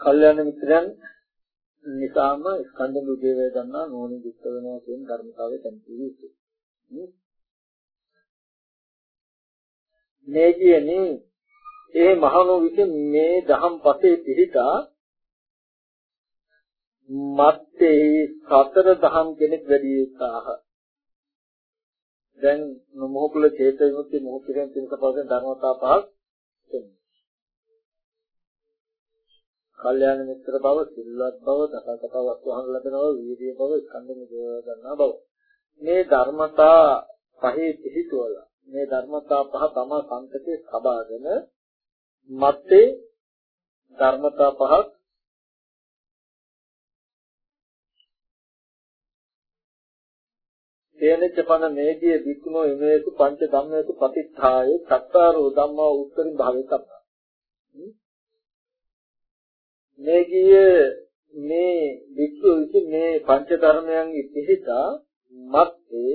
කල්යාණ මිත්‍රයන් නිසාම ස්කන්ධ දුකේ වේදනා නෝන දුක් වෙනවා කියන ධර්මතාවය දැක්විය යුතුයි. මේ කියන්නේ ඒ මහණෝ විසින් මේ දහම් පසේ පිළිතා මත්තේ සතර දහම් කෙනෙක් වැඩි යුක්තාහ. දැන් මොහොකුල චේත විමුක්ති මොහොකිරෙන් තිනක පවතින ධර්මතා පහක් කල්යාණ මිත්‍ර බව, සිල්වත් බව, දසකත වස්තු අහන ලැබෙන බව, වීර්ය බව, ස්කන්ධ නිදව ගන්නා බව. මේ ධර්මතා පහේ පිහිටුවලා මේ ධර්මතා පහ තම සංකතේ සබාගෙන මත්තේ ධර්මතා පහක් තේනච්ච පන මේදී වික්නෝ එමේසු පංච ධම්මේසු පතිත්ථාය සත්තාරෝ ධම්මා උත්තරින් භාවෙතප්ප මේ ගිය මේ වික්ෂු විසින් මේ පංච ධර්මයන්ගේ පිහිටා මත්තේ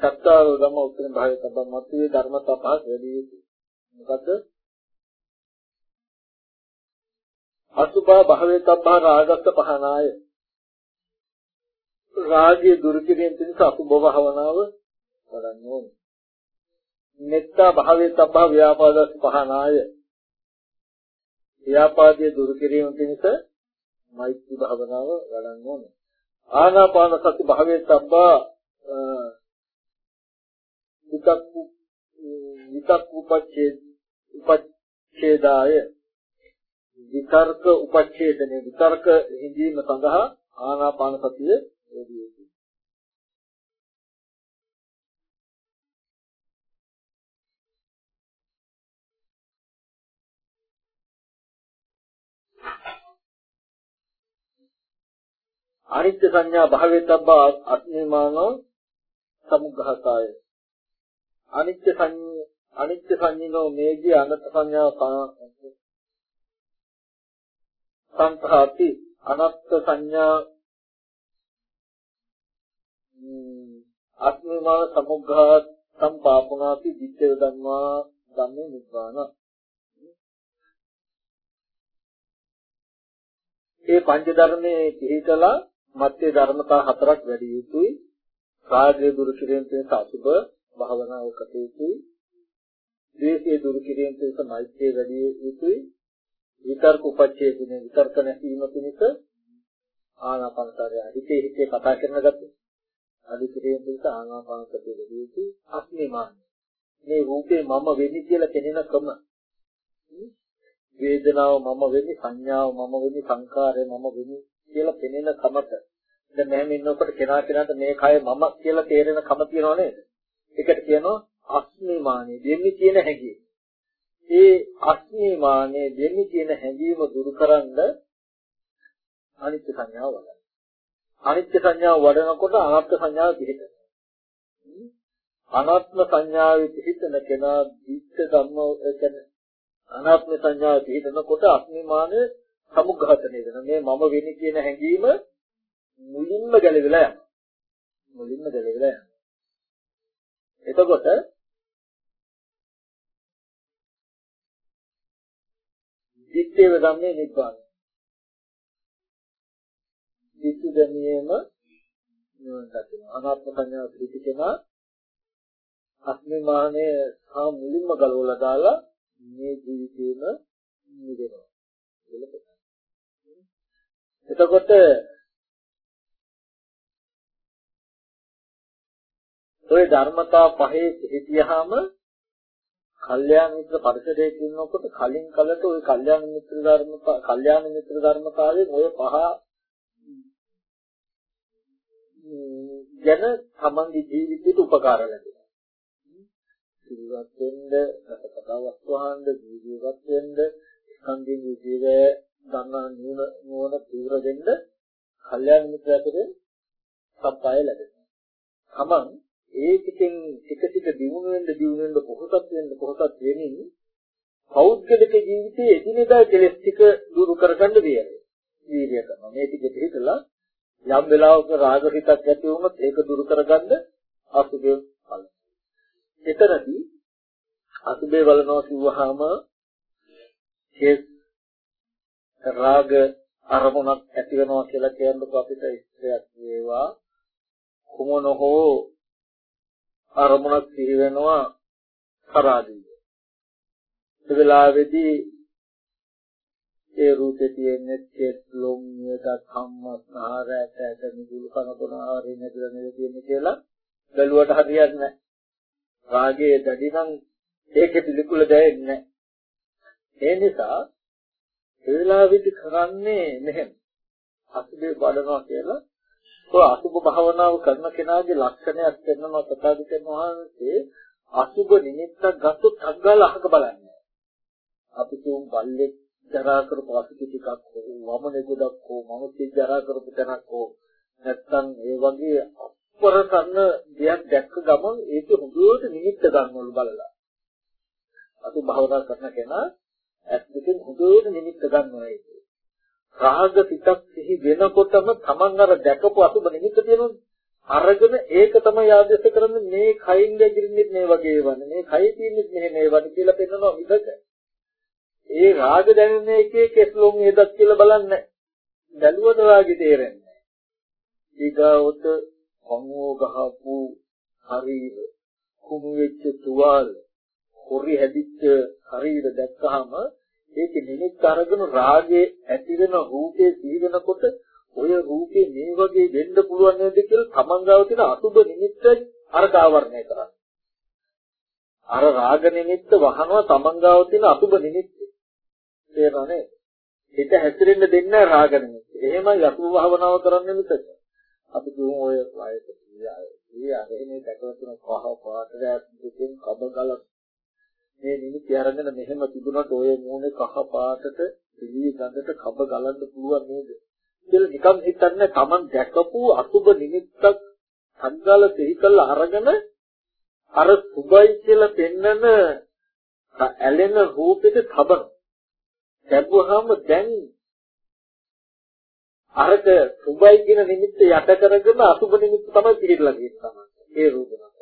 සත්තාරෝ ධම්මා උත්තරින් භාවෙතප්ප මත්තේ ධර්මතා පහක් වැඩි යුතුයි මොකද්ද අසුභා භාවෙතප්පා රාගස්ස පහනාය රාගය දුරු කිරීම පිණිස අසුභ භාවනාව කරන්න ඕනේ. මෙත්තා භාවයේ තබ්බා ව්‍යාපාදස් පහනාය. ව්‍යාපාදයේ දුරු කිරීම පිණිස මෛත්‍රී භාවනාව වඩන්න ඕනේ. ආනාපාන සති භාවයේ තබ්බා විතක් විතක් උපච්ඡේද උපච්ඡේදාය විතර්ක උපච්ඡේදනේ විතර්ක හිඳීම සඳහා ආනාපාන සතිය වැඩි අනිත්‍ය සංඥා භාවේතබ්බ අත්මේමානෝ සමුග්ඝහතාය අනිත්‍ය සංඥා අනිත්‍ය සංඥිනෝ මේදී අනත් සංඥා සංඛාති අනත්ත් සංඥා අත්මේමාන සමුග්ඝා සම්පාපුනාති විච්ඡේද ධම්මා ධම්මේ නිබ්බාන. ඒ පංච ධර්මයේ පිළිතලා මධ්‍ය ධර්මතා හතරක් වැඩි යුතුයි. රාගය දුරු කිරීම පිණිස අසුබ භාවනාව කටයුතුයි ද්වේෂය දුරු කිරීම පිණිස මෛත්‍රිය වැඩි යුතුයි. විතර්ක උපච්ඡේදින විතර්ක නැතිවීම පිණිස ආනාපානසාරය හිතේ හිතේ කතා කරන ගතිය අදිකිරීම පිට ආනාපාන සතිය දෙවියකි අස්මිමාන මේ රූපේ මම වෙන්නේ කියලා කෙනෙන ක්‍රම වේදනාව මම වෙන්නේ සංඥාව මම වෙන්නේ සංකාරය මම වෙන්නේ කියලා කෙනෙන කමත දැන් මෙහෙම ඉන්නකොට කෙනා කෙනාට මේ කය මම කියලා තේරෙන කම තියනව නේද? ඒකට කියනවා අස්මිමානේ දෙන්නේ කියන හැඟීම. ඒ අස්මිමානේ දෙන්නේ කියන හැඟීම දුරු කරන්න අනිත්‍ය සංඥාව වඩන්න අනිත්‍ය සංඥාව වඩනකොට අනාත්ම සංඥාව පිළිගන්නවා. අනාත්ම සංඥාවේ පිළිතන කෙනා දිත්ත ධම්ම කියන්නේ අනාත්ම සංඥාව පිළිතනකොට අස්මිමාන සමුග්ඝාතනය වෙන මේ මම වෙන්නේ කියන හැඟීම මුලින්ම ගැලවිලා යනවා. මුලින්ම ගැලවිලා යනවා. එතකොට දිත්තේ ධම්මේ නිබ්බාන දිට්ඨි දැනීම නිවන් දකිනවා. අනාත්ම සංඥා පිළිපිටෙනා අස්මිමානය සහ මුලින්ම ගලවලා දාලා මේ ජීවිතේම නිදෙනවා. එතකොට ඔය ධර්මතා පහේ හිටියාම කල්යාණ මිත්‍ර පරිසරයක ඉන්නකොට කලින් කලට ওই කල්යාණ මිත්‍ර ධර්මතා කල්යාණ මිත්‍ර ධර්මතාවයෙන් ඔය පහ ගැන තමන්ගේ ජීවිතයට උපකාර ලැබෙනවා. ජීවත් වෙන්න, කතාවක් වහන්න, ජීවත් වෙන්න, සංගීත ජීවය ගන්නා නුවණ නුවණ තීව්‍ර දෙන්න කල්යාණ මිත්‍රයෙකුට සප්පාය ලැබෙනවා. තමන් ඒ ටිකෙන් ටික ටික දියුණු වෙන්න දියුණු වෙන්න පොහොසත් වෙන්න පොහොසත් වෙමින් පෞද්ගලික ජීවිතයේ එදිනෙදා කෙලෙස් ටික දුරු කරගන්න බියරේ. වීර්ය කරනවා. මේ ටික පිළිතලා යම් වෙලාවක රාග හිතක් ඇති වුණොත් ඒක දුරු කරගන්න අසුබේ බලන. එතරදී අසුබේ බලනවා කිව්වහම කෙස් රාග අරමුණක් ඇති වෙනවා කියලා කියනකොට අපිට ඉස්ත්‍රයක් වේවා කුමන හෝ අරමුණක් සිහි වෙනවා කරාදී. ඒ වෙලාවේදී ඒ රූපේ තියෙන්නේ කෙස් ලොම් නියත කම්මස් ආරයට ඇට නිදුල් කන තොන ආරේ නැතිලා නේද තියෙන්නේ කියලා බැලුවට හරියන්නේ නැහැ. රාගයේ දැඩි නම් ඒකේ පිළිකුල දැනෙන්නේ නැහැ. ඒ නිසා ඒ වෙලාවේදී කරන්නේ මෙහෙම. අසුබේ වඩනවා කියලා ඔය අසුබ භාවනාව කරන කෙනාගේ ලක්ෂණයක් වෙනවා තථාගතයන් වහන්සේ අසුබ නිමිත්තක් ගත්තොත් අග්ගල අහක බලන්නේ. අපි තුන් බල්ලෙක් ජරා කරපු අසුබ ටිකක් හෝ වමනේ ගොඩක් හෝ මනුස්ස ජරා කරපු තැනක් හෝ නැත්තම් ඒ වගේ අපර කරන දෙයක් දැක්ක ගමන් ඒක හොඳට නිමිත්ත ගන්නවලු බලලා. අතු භාවනා කරන කෙනා ඇස් දෙකෙන් හොඳට නිමිත්ත ගන්නවා ඒක. රාග සිතක් සිහි වෙනකොටම Taman අර දැකපු අසුබ නිමිත්ත තියෙනවනේ. අරගෙන ඒක තමයි ආදේශ කරන්නේ මේ කයින් ගැගිරින්නේ මේ වගේ වන්නේ මේ කයි තියෙන්නේ මෙහෙම මේ වගේ කියලා පෙන්නනවා මිසක ඒ රාග දැනෙන එකේ කෙස්ලොම් නේදක් කියලා බලන්නේ බැලුවට රාගෙ තේරෙන්නේ ඊගාවට කමුව ගහපු ශරීර කුණු වෙච්ච තුවාල හොරි හැදිච්ච ශරීර දැක්කහම ඒක නිමිත්ත අරගෙන රාගයේ ඇති වෙන රූපේ සිහි වෙනකොට ඔය රූපේ මේ වගේ වෙන්න පුළුවන් නේද කියලා තමන්ගාව තියෙන අසුබ නිමිත්ත අර කාවරණය කරන්නේ. අර රාග නිමිත්ත වහනවා තමන්ගාව තියෙන අසුබ නිමිත්ත. තේරෙනවනේ? හිත හැසිරෙන්න දෙන්නේ රාග නිමිත්ත. එහෙමයි අසුබ භාවනාව කරන්නේ මිසක. අපි දුම් ඔය වයස කියාය. ඒ අරගෙන දැකලා තුන කහ පාට දැක්කෙන් කබ ගලක් මේ නිමිති අරගෙන මෙහෙම තිබුණාට ඔය මූණේ කහ පාටට පිළි ගඳට කබ ගලන්න පුළුවන් නේද? කියලා නිකන් හිතන්නේ Taman දැකපු අසුබ නිමිත්තක් සංගාල තෙහි කළා අරගෙන අර සුබයි කියලා පෙන්නන ඇලෙන රූපෙට තබන. දැබුවාම දැන් අරක සුබයි කියන නිමිත්ත යට කරගෙන අසුබ නිමිත්ත තමයි පිළිදලා තියෙන්නේ ඒ රූපන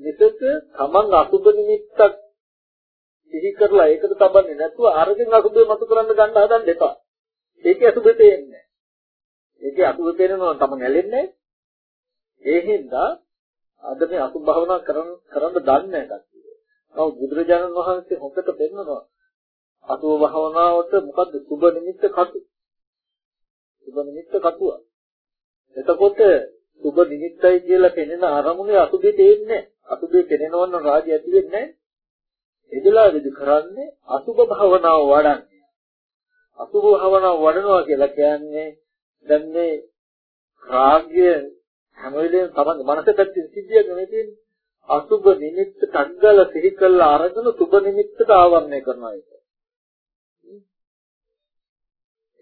නිසක තමන් අසුබ නිමිත්තක් සිහි කරලා ඒකට තබන්නේ නැතුව අරගෙන අසුබේ මතු කරන්න ගන්න හදන්න එපා. ඒකේ අසුබේ තේන්නේ ඒකේ අසුබේ තේරෙනවා තමන් ඇලෙන්නේ ඒ හින්දා අද මේ අසුබ භාවනා කරන්න කරන්න දන්නේ නැහැ කට්ටිය. නමුත් බුදුරජාණන් වහන්සේ හොකට පෙන්නනවා අසුබ භාවනාවට මොකද්ද සුබ නිමිත්ත කටු. සුබ නිමිත්ත කටුව. එතකොට සුබ නිමිත්තයි කියලා පෙනෙන අරමුණේ අසුබේ තේන්නේ නැහැ. අසුබේ පෙනෙනවන්න රාගය ඇති වෙන්නේ එදලාවේදී කරන්නේ අසුබ භවනාව වඩන්නේ. අසුබ භවනාව වඩනවා කියලා කියන්නේ දැන් මේ රාගය හැම වෙලේම තමයි මනසට සිද්ධියක් නෙමෙයි තියෙන්නේ. අසුබ නිමිත්ත ටග්ගල සිහි කළා අරගෙන සුබ නිමිත්තට ආවරණය කරනවා ඒක.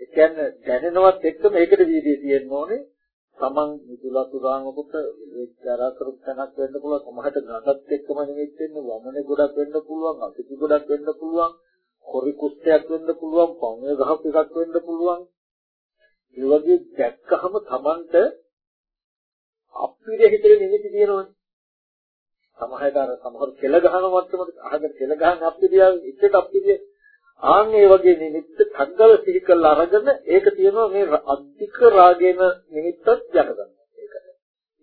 ඒ කියන්නේ දැනෙනවත් එක්කම ඒකට වීදියේ තියෙන්න ඕනේ. තමන් මිදුලතුරාමකට විචාරා කරපු තැනක් වෙන්න පුළුවන්. සමහරට ගඟත් එක්කම නෙවෙයි වෙන්නේ වමනේ ගොඩක් වෙන්න පුළුවන්. අතිති ගොඩක් වෙන්න පුළුවන්. කොරි කුස්තයක් වෙන්න පුළුවන්. පොන්නේ ගහක් එකක් වෙන්න පුළුවන්. ඒ වගේ දැක්කහම තමන්ට අපිරිය හිතේ නිමිති තියෙනවනේ. සමහරට අර සමහර කෙල ගහන මට්ටමට අහකට කෙල ගහන අපිරිය එච්චට අපිරිය ආන් ඒ වගේ නිමිත්ත ඨග්ගල සිහි කරලා අරගෙන ඒක තියෙනවා මේ අධික රාගේන නිමිත්තත් යට ගන්නවා ඒකට.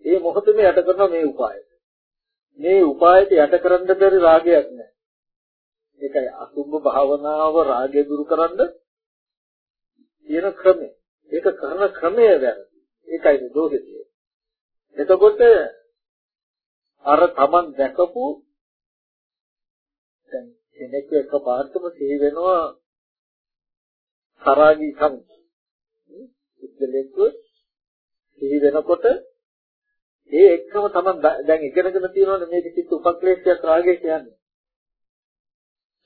ඒ මොහොතේම යට කරනවා මේ උපායයට. මේ උපායයට යට කරන්න බැරි රාගයක් නැහැ. ඒකයි අසුභ භාවනාව රාගය දුරු කරන්න තියෙන ක්‍රමය. ඒක කරන ක්‍රමය වැරදි. ඒකයි දෝෂය. එතකොට අර Taman දැකපු දැන් කෙනෙක් එකපාරටම සිහි වෙනවා තරාගී කම්. ඉස්සෙල්ලෙක් සිහි වෙනකොට ඒ එක්කම තමයි දැන් ඉගෙනගෙන තියෙනවනේ මේ කිසිත් උපක්ලේශයක් රාගය කියන්නේ.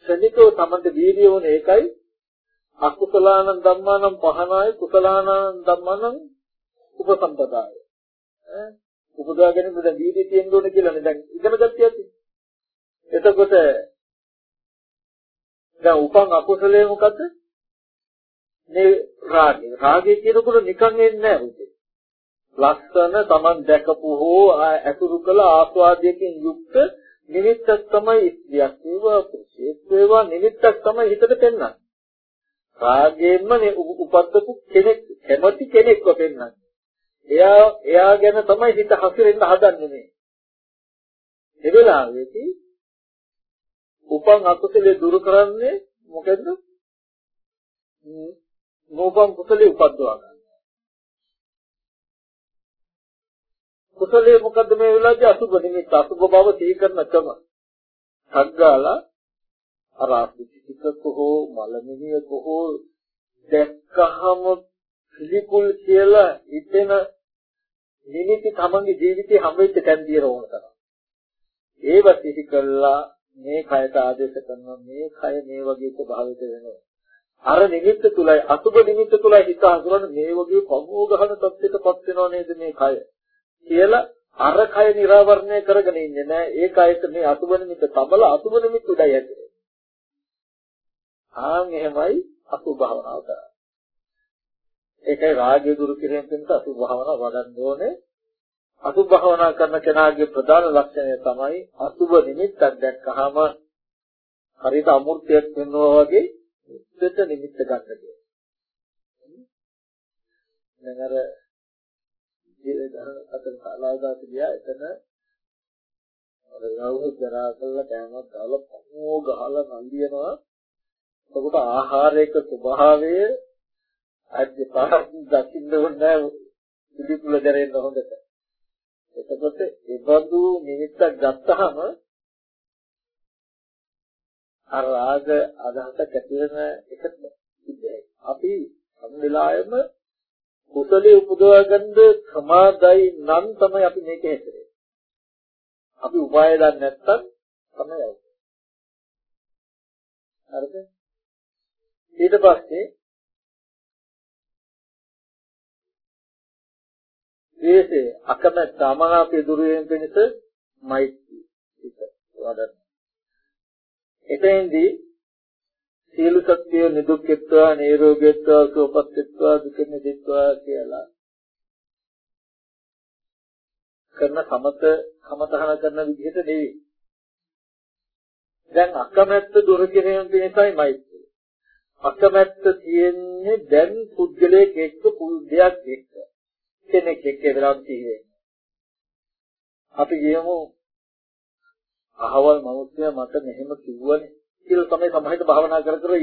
ශනිකව තමන්ට වීර්ය වුණ ඒකයි අකුසලානං ධම්මානං පහනාය කුසලානං ධම්මානං උපසම්පදාය. ඈ උපදවාගෙන දැන් වීර්ය තියෙන්න ඕනේ කියලානේ දැන් ඉගෙන ගත්තේ. එතකොට දැන් උපන් අකුසලයේ මොකද්ද? මේ රාගය. රාගය කියනකොට නිකන් එන්නේ නැහැ උදේ. ලස්සන Taman දැකපු හෝ ඇසුරු කළ ආස්වාදයකින් යුක්ත නිමිත්තක් තමයි ස්ත්‍රියක් වේවා පුරුෂයෙක් වේවා නිමිත්තක් තමයි හිතට පෙන්වන්නේ. රාගයෙන්ම උපද්දපු කෙනෙක් කැමති කෙනෙක්ව පෙන්වන්නේ. එයා එයා ගැන තමයි හිත හසිරෙන්න හදන්නේ මේ. ඒ වෙලාවේදී උපන් අකුසලේ දුරු කරන්නේ මොකද? නෝපන් කුසලේ උපද්දවා ගන්න. කුසලයේ මොකද්ද මේ වෙලාවේදී අසුබ නිමිත්ත අසුබ බව සිහි කරන ක්‍රම. සග්ගාලා අර අසුචිතක හෝ මලමිනියක හෝ දැක්කහම පිළිකුල් කියලා හිතෙන නිමිති තමන්ගේ ජීවිතේ හැමෙච්ච තැන් දිර ඕන තරම්. ඒව සිහි කළා මේ කයට ආදේශ කරනවා මේ කය මේ වගේ ස්වභාවයක වෙනවා. අර නිමිත්ත තුලයි අසුබ නිමිත්ත තුලයි හිත හසුරන මේ වගේ පමෝ ගහන තත්ත්වයකටපත් වෙනව නේද මේ කය? කියලා අර කය නිරාවරණය කරගෙන ඉන්නේ නෑ ඒ කයට මේ අසුබ නිමිත්ත තබල අසුබ නිමිත්ත උඩයි ඇතුලේ ආන් එහෙමයි අසුබ භාවනාව කරන්නේ. ඒකයි රාගය දුරු කිරීම පිණිස අසුබ භාවනාව වඩන්න ඕනේ. අසුබ භාවනා කරන කෙනාගේ ප්‍රධාන ලක්ෂණය තමයි අසුබ නිමිත්තක් දැක්කහම හරියට අමූර්තියක් වෙනවා වගේ දෙත නිමිත්ත ගන්න කියලා. දැන් අර අතන ශාලාවකට ගියා එතන අර යවුව ජරා කළා කෑමක් දාලා පොමෝ ගහලා නන්දියනවා එතකොට ආහාරයක ස්වභාවය අද්ද පාරක් දකින්න ඕනේ පිළිකුල දරෙන්න හොඳට. එතකොට ඒබඳු නිමිත්තක් ගත්තහම අර රාග අදහස ඇති වෙන එක සිද්ධයි අපි හැම වෙලාවෙම කුසලයේ උපදවාගන්න සමාදයි නම් තමයි අපි මේක හැදෙන්නේ. අපි උපාය දන්නේ නැත්තම් තමයි આવන්නේ. හරිද? ඊට පස්සේ ද්වේෂය අකමැත්ත අමනාපය දුරු වීම පිණිස මෛත්‍රී හිත වඩන්න. එතෙන්දී සියලු සත්‍ය නිදුක්කත්වා නිරෝගීත්වා සුවපත්ත්වා දුක නිදිත්වා කියලා කරන සමත කමතහන කරන විදිහට නෙවෙයි. දැන් අකමැත්ත දුරු කිරීම පිණිසයි මෛත්‍රිය. අකමැත්ත තියෙන්නේ දැන් පුද්ගලයෙක් එක්ක පුද්ගලයක් එක්ක කෙනෙක් එක්ක වෙලාවක් තියෙන්නේ. අපි කියමු අහවල් මිනිස්සයා මට මෙහෙම කිව්වනේ කියලා තමයි සමහිත භාවනා කර කර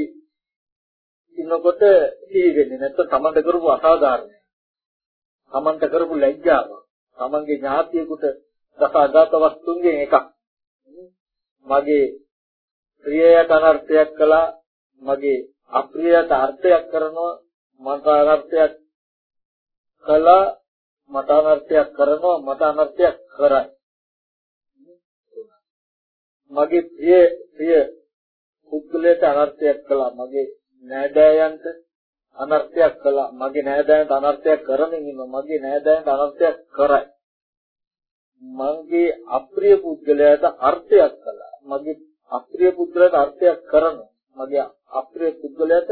ඉන්නකොට සිහි වෙන්නේ නැත්නම් තමන්ට කරපු අසාධාරණය. තමන්ට කරපු ලැජ්ජාව. තමන්ගේ ඥාතියෙකුට දසාගත වස්තුන්ගෙන් එකක්. මගේ ප්‍රියයට අනර්ථයක් කළා මගේ අප්‍රියට අර්ථයක් කරනවා මට අනර්ථයක් කළා මට අනර්ථයක් කරනවා මට අනර්ථයක් කරයි. මගේ ප්‍රිය ප්‍රිය පුද්ගලයාට අනර්ථයක් කළා. මගේ නෑදෑයන්ට අනර්ථයක් කළා. මගේ නෑදෑයන්ට අනර්ථයක් කරමින් ඉන්න මගේ නෑදෑයන්ට අනර්ථයක් කරයි. මගේ අප්‍රිය පුද්ගලයාට අර්ථයක් කළා. මගේ අප්‍රිය පුද්ගලයාට අර්ථයක් කරනවා. මගේ අප්‍රිය පුද්ගලයාට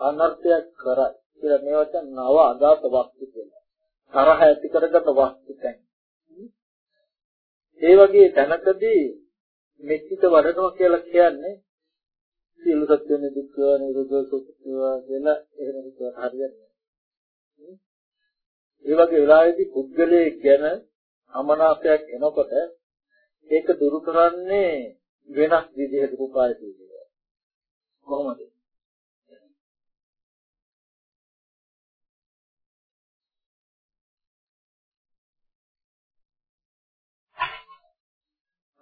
අනර්ථයක් කරයි කියලා මේවට නව අදාත වස්තු කියලා. තරහ ඇති කරගත වස්තු දැන් ඒ වගේ තැනකදී මෙච්චිත වඩනවා කියලා කියන්නේ සියලු සත්‍යන දුක්ඛ නිරෝධ සුඛ කියලා එහෙම හිතුවට හරියන්නේ නැහැ. ඒ වගේ වෙලාවෙදී පුද්ගලයේ ගැන අමනාපයක් එනකොට ඒක දුරු කරන්නේ වෙනස් විදිහකට උපාය තියෙනවා. කොහොමද?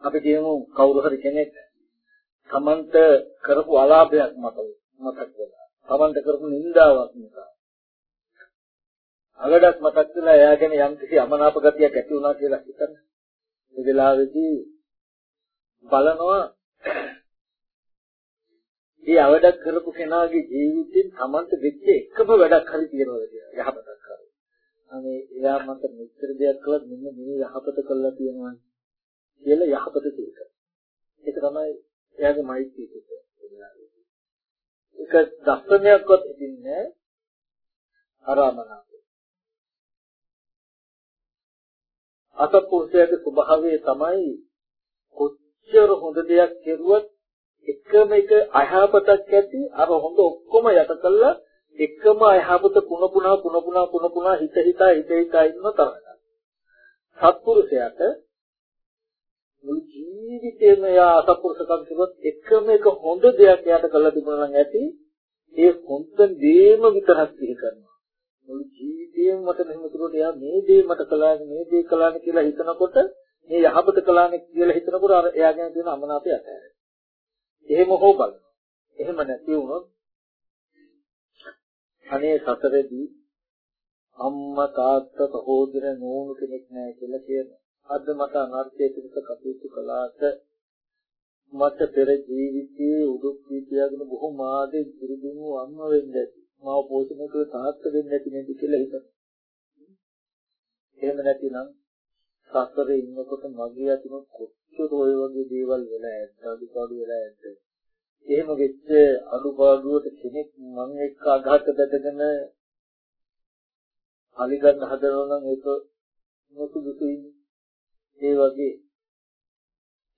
අපි කියමු කවුරු හරි කෙනෙක් තමන්ට කරපු අලාභයක් මත මතක් වෙලා තමන්ට කරපු නින්දාවක් නිසා අගඩක් මතක් වෙලා එයාගෙන යම් කිසි අමනාප ගතියක් ඇති වුණා කියලා හිතන්න. මේ වෙලාවේදී බලනවා මේ අවඩක් කරපු කෙනාගේ ජීවිතෙන් තමන්ට වෙච්ච එකම වැඩක් හරි තියෙනවද කියලා යහපතක් හරි. අනේ එයා මට මෙච්චර දෙයක් කළත් මෙන්න මේ යහපත කළා තියෙනවා කියලා යහපත තේක. ඒක තමයි එයාගේ මෛත්‍රී සිත. ඒක දස්සනයක්වත් ඉතින්නේ අරමනාප. අසත්පුරුෂයාගේ ස්වභාවය තමයි කොච්චර හොඳ දෙයක් කෙරුවත් එකම එක අයහපතක් ඇති අර හොඳ ඔක්කොම යට කළා එකම අයහපත පුන පුනා පුන පුනා පුන පුනා හිත හිතා හිත හිතා ඉන්න තරමට. සත්පුරුෂයාට මුළු ජීවිතේම යා අසත්පුරුෂකම් කිව්වොත් එකම එක හොඳ දෙයක් යාට කළා තිබුණා නම් ඇති ඒ හොඳ දේම විතරක් සිහි කරනවා. මුළු ජීවිතේම මට මෙහෙම කරුවොත් එයා මේ දේ මට කළානේ මේ දේ කළානේ කියලා හිතනකොට මේ යහපත කළානේ කියලා හිතනකොට අර එයා ගැන තියෙන අමනාපය අතහැරෙනවා. එහෙම හෝ බලනවා. එහෙම නැති වුණොත් අනේ සතරදී අම්මා තාත්තා සහෝදර නෝනු කෙනෙක් නැහැ කියලා කියනවා. අද මට අනර්ථයේ පිටක කටයුතු කළාට මට පෙර ජීවිතයේ උදුක් විද්‍යාවගෙන බොහෝ මාදේ දිරිදුණු අම්ම වෙන්න ඇති. මාව පෝෂණය කළ තාත්තා වෙන්න ඇති නේද කියලා හිතනවා. එහෙම නැතිනම් සසරේ ඉන්නකොට මගේ අතින් කොච්චර ඔය වගේ දේවල් වෙලා ඇත්ත අඩුපාඩු වෙලා ඇත්ත. එහෙම වෙච්ච අඩුපාඩුවට කෙනෙක් මම එක්ක අඝාත දැකගෙන අලිගන්න හදනවා නම් ඒක නොසුදුසුයි. ඒ වගේ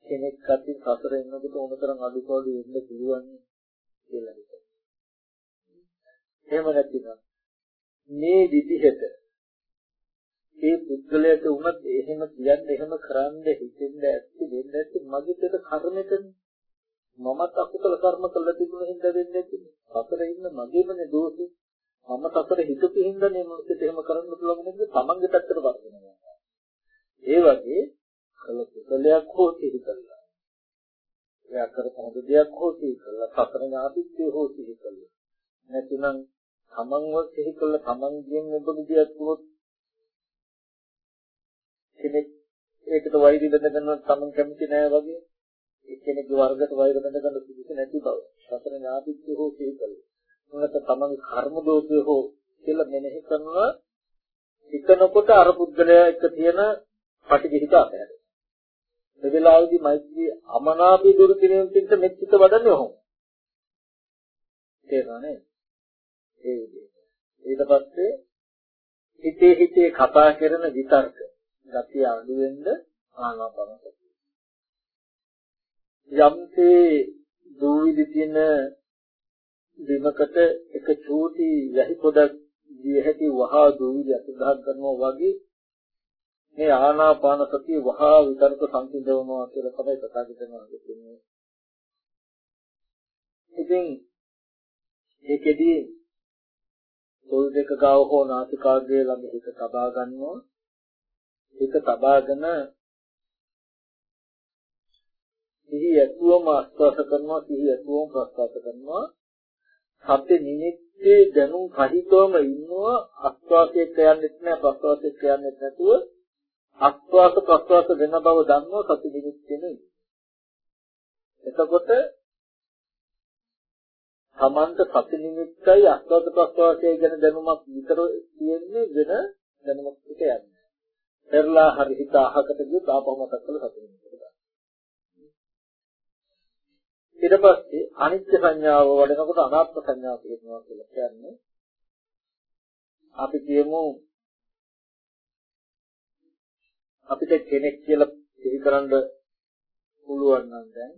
කෙනෙක් අතින් සසර ඉන්නකොට උනතරම් අඩුපාඩු වෙන්න පුළුවන් කියලා හිතනවා. එහෙම නැතිනම් මේ විදිහට ඒ පුද්ගලයාට උනත් එහෙම කියන්න එහෙම කරන්න හිතෙන්න ඇත්ති වෙන්න ඇත්ති මගේ දෙක කර්මෙටනේ මමත් අකුසල කර්ම කළා තිබුණ හින්දා වෙන්නේ නැතිනේ. සතර ඉන්න මගේමනේ දෝෂේ. මම සතර හිතපු හින්දා මේ මොකද එහෙම කරන්න පුළුවන් නේද? තමන්ගේ පැත්තට වර්ධනය ඒ වගේ කළ කුසලයක් හෝ සිහි කළා. එයා කර හොඳ දෙයක් හෝ සිහි කළා. සතර ඥාතිත්වය හෝ සිහි කළා. නැතිනම් තමන්ව සිහි කළා තමන්ගෙන් ඔබ දෙයක් වුත් කෙනෙක් ඒකට වෛරය බඳගෙන තමන් කැමති නෑ වගේ එක්කෙනෙක්ගේ වර්ගයට වෛර බඳ ගන්න සුදුසු නැති බව. සතර ඥාතිත්‍ය හෝ සිහිකල. මොනක තමන්ගේ කර්ම දෝෂය හෝ කියලා මෙනෙහි කරනවා හිතනකොට අර පුද්ගලයා එක්ක තියෙන පටිඝිත අතහැර. ඒ වෙලාවේදී මෛත්‍රී අමනාපී දුරු කිරීමෙන් පිට මෙච්චිත වඩන්නේ ඔහොම. තේරෙනවනේ? ඒ විදිහට. ඊට පස්සේ හිතේ හිතේ කතා කරන විතර්ක ගතිය අඩු වෙන්න ආනාපානසතිය යම්සේ දූවිලි තියෙන බිමකට එක චූටි යහි පොඩක් දිය හැකි වහා දූවිලි අතුදහක් කරනවා වගේ මේ ආනාපාන සතිය වහා විතරක සංසිඳවනවා කියලා තමයි තථාගතයන් වහන්සේ කියන්නේ. ඉතින් ඒකෙදී තොල් දෙක ගාව හෝ නාසිකාග්‍රය ළඟ හිත තබා ගන්නවා. හිත තබාගෙන සිහි ඇතුවම ආස්වාද කරනවා සිහි ඇතුවම ප්‍රස්වාද කරනවා සත්‍ය නිමිත්තේ දැනුම් කහිතවම ඉන්නවා ආස්වාදයේ කියන්නෙත් නෑ ප්‍රස්වාදයේ කියන්නෙත් නැතුව ආස්වාද ප්‍රස්වාද වෙන බව දන්නවා සත්‍ය නිමිත්තේ නෙයි එතකොට සමන්ත සති නිමිත්තයි ආස්වාද ප්‍රස්වාදයේ ගැන දැනුමක් විතර තියෙන්නේ වෙන දැනුමක් පිට යන්නේ. පෙරලා හරි හිත අහකට ගියොත් ආපහු මතක් කරලා සති නිමිත්ත ගන්න. ඊට පස්සේ අනිත්‍ය සංඥාව වඩනකොට අනාත්ම සංඥාව කියනවා කියලා කියන්නේ අපි කියමු අපිට කෙනෙක් කියලා සිහි කරන්න පුළුවන් නම් දැන්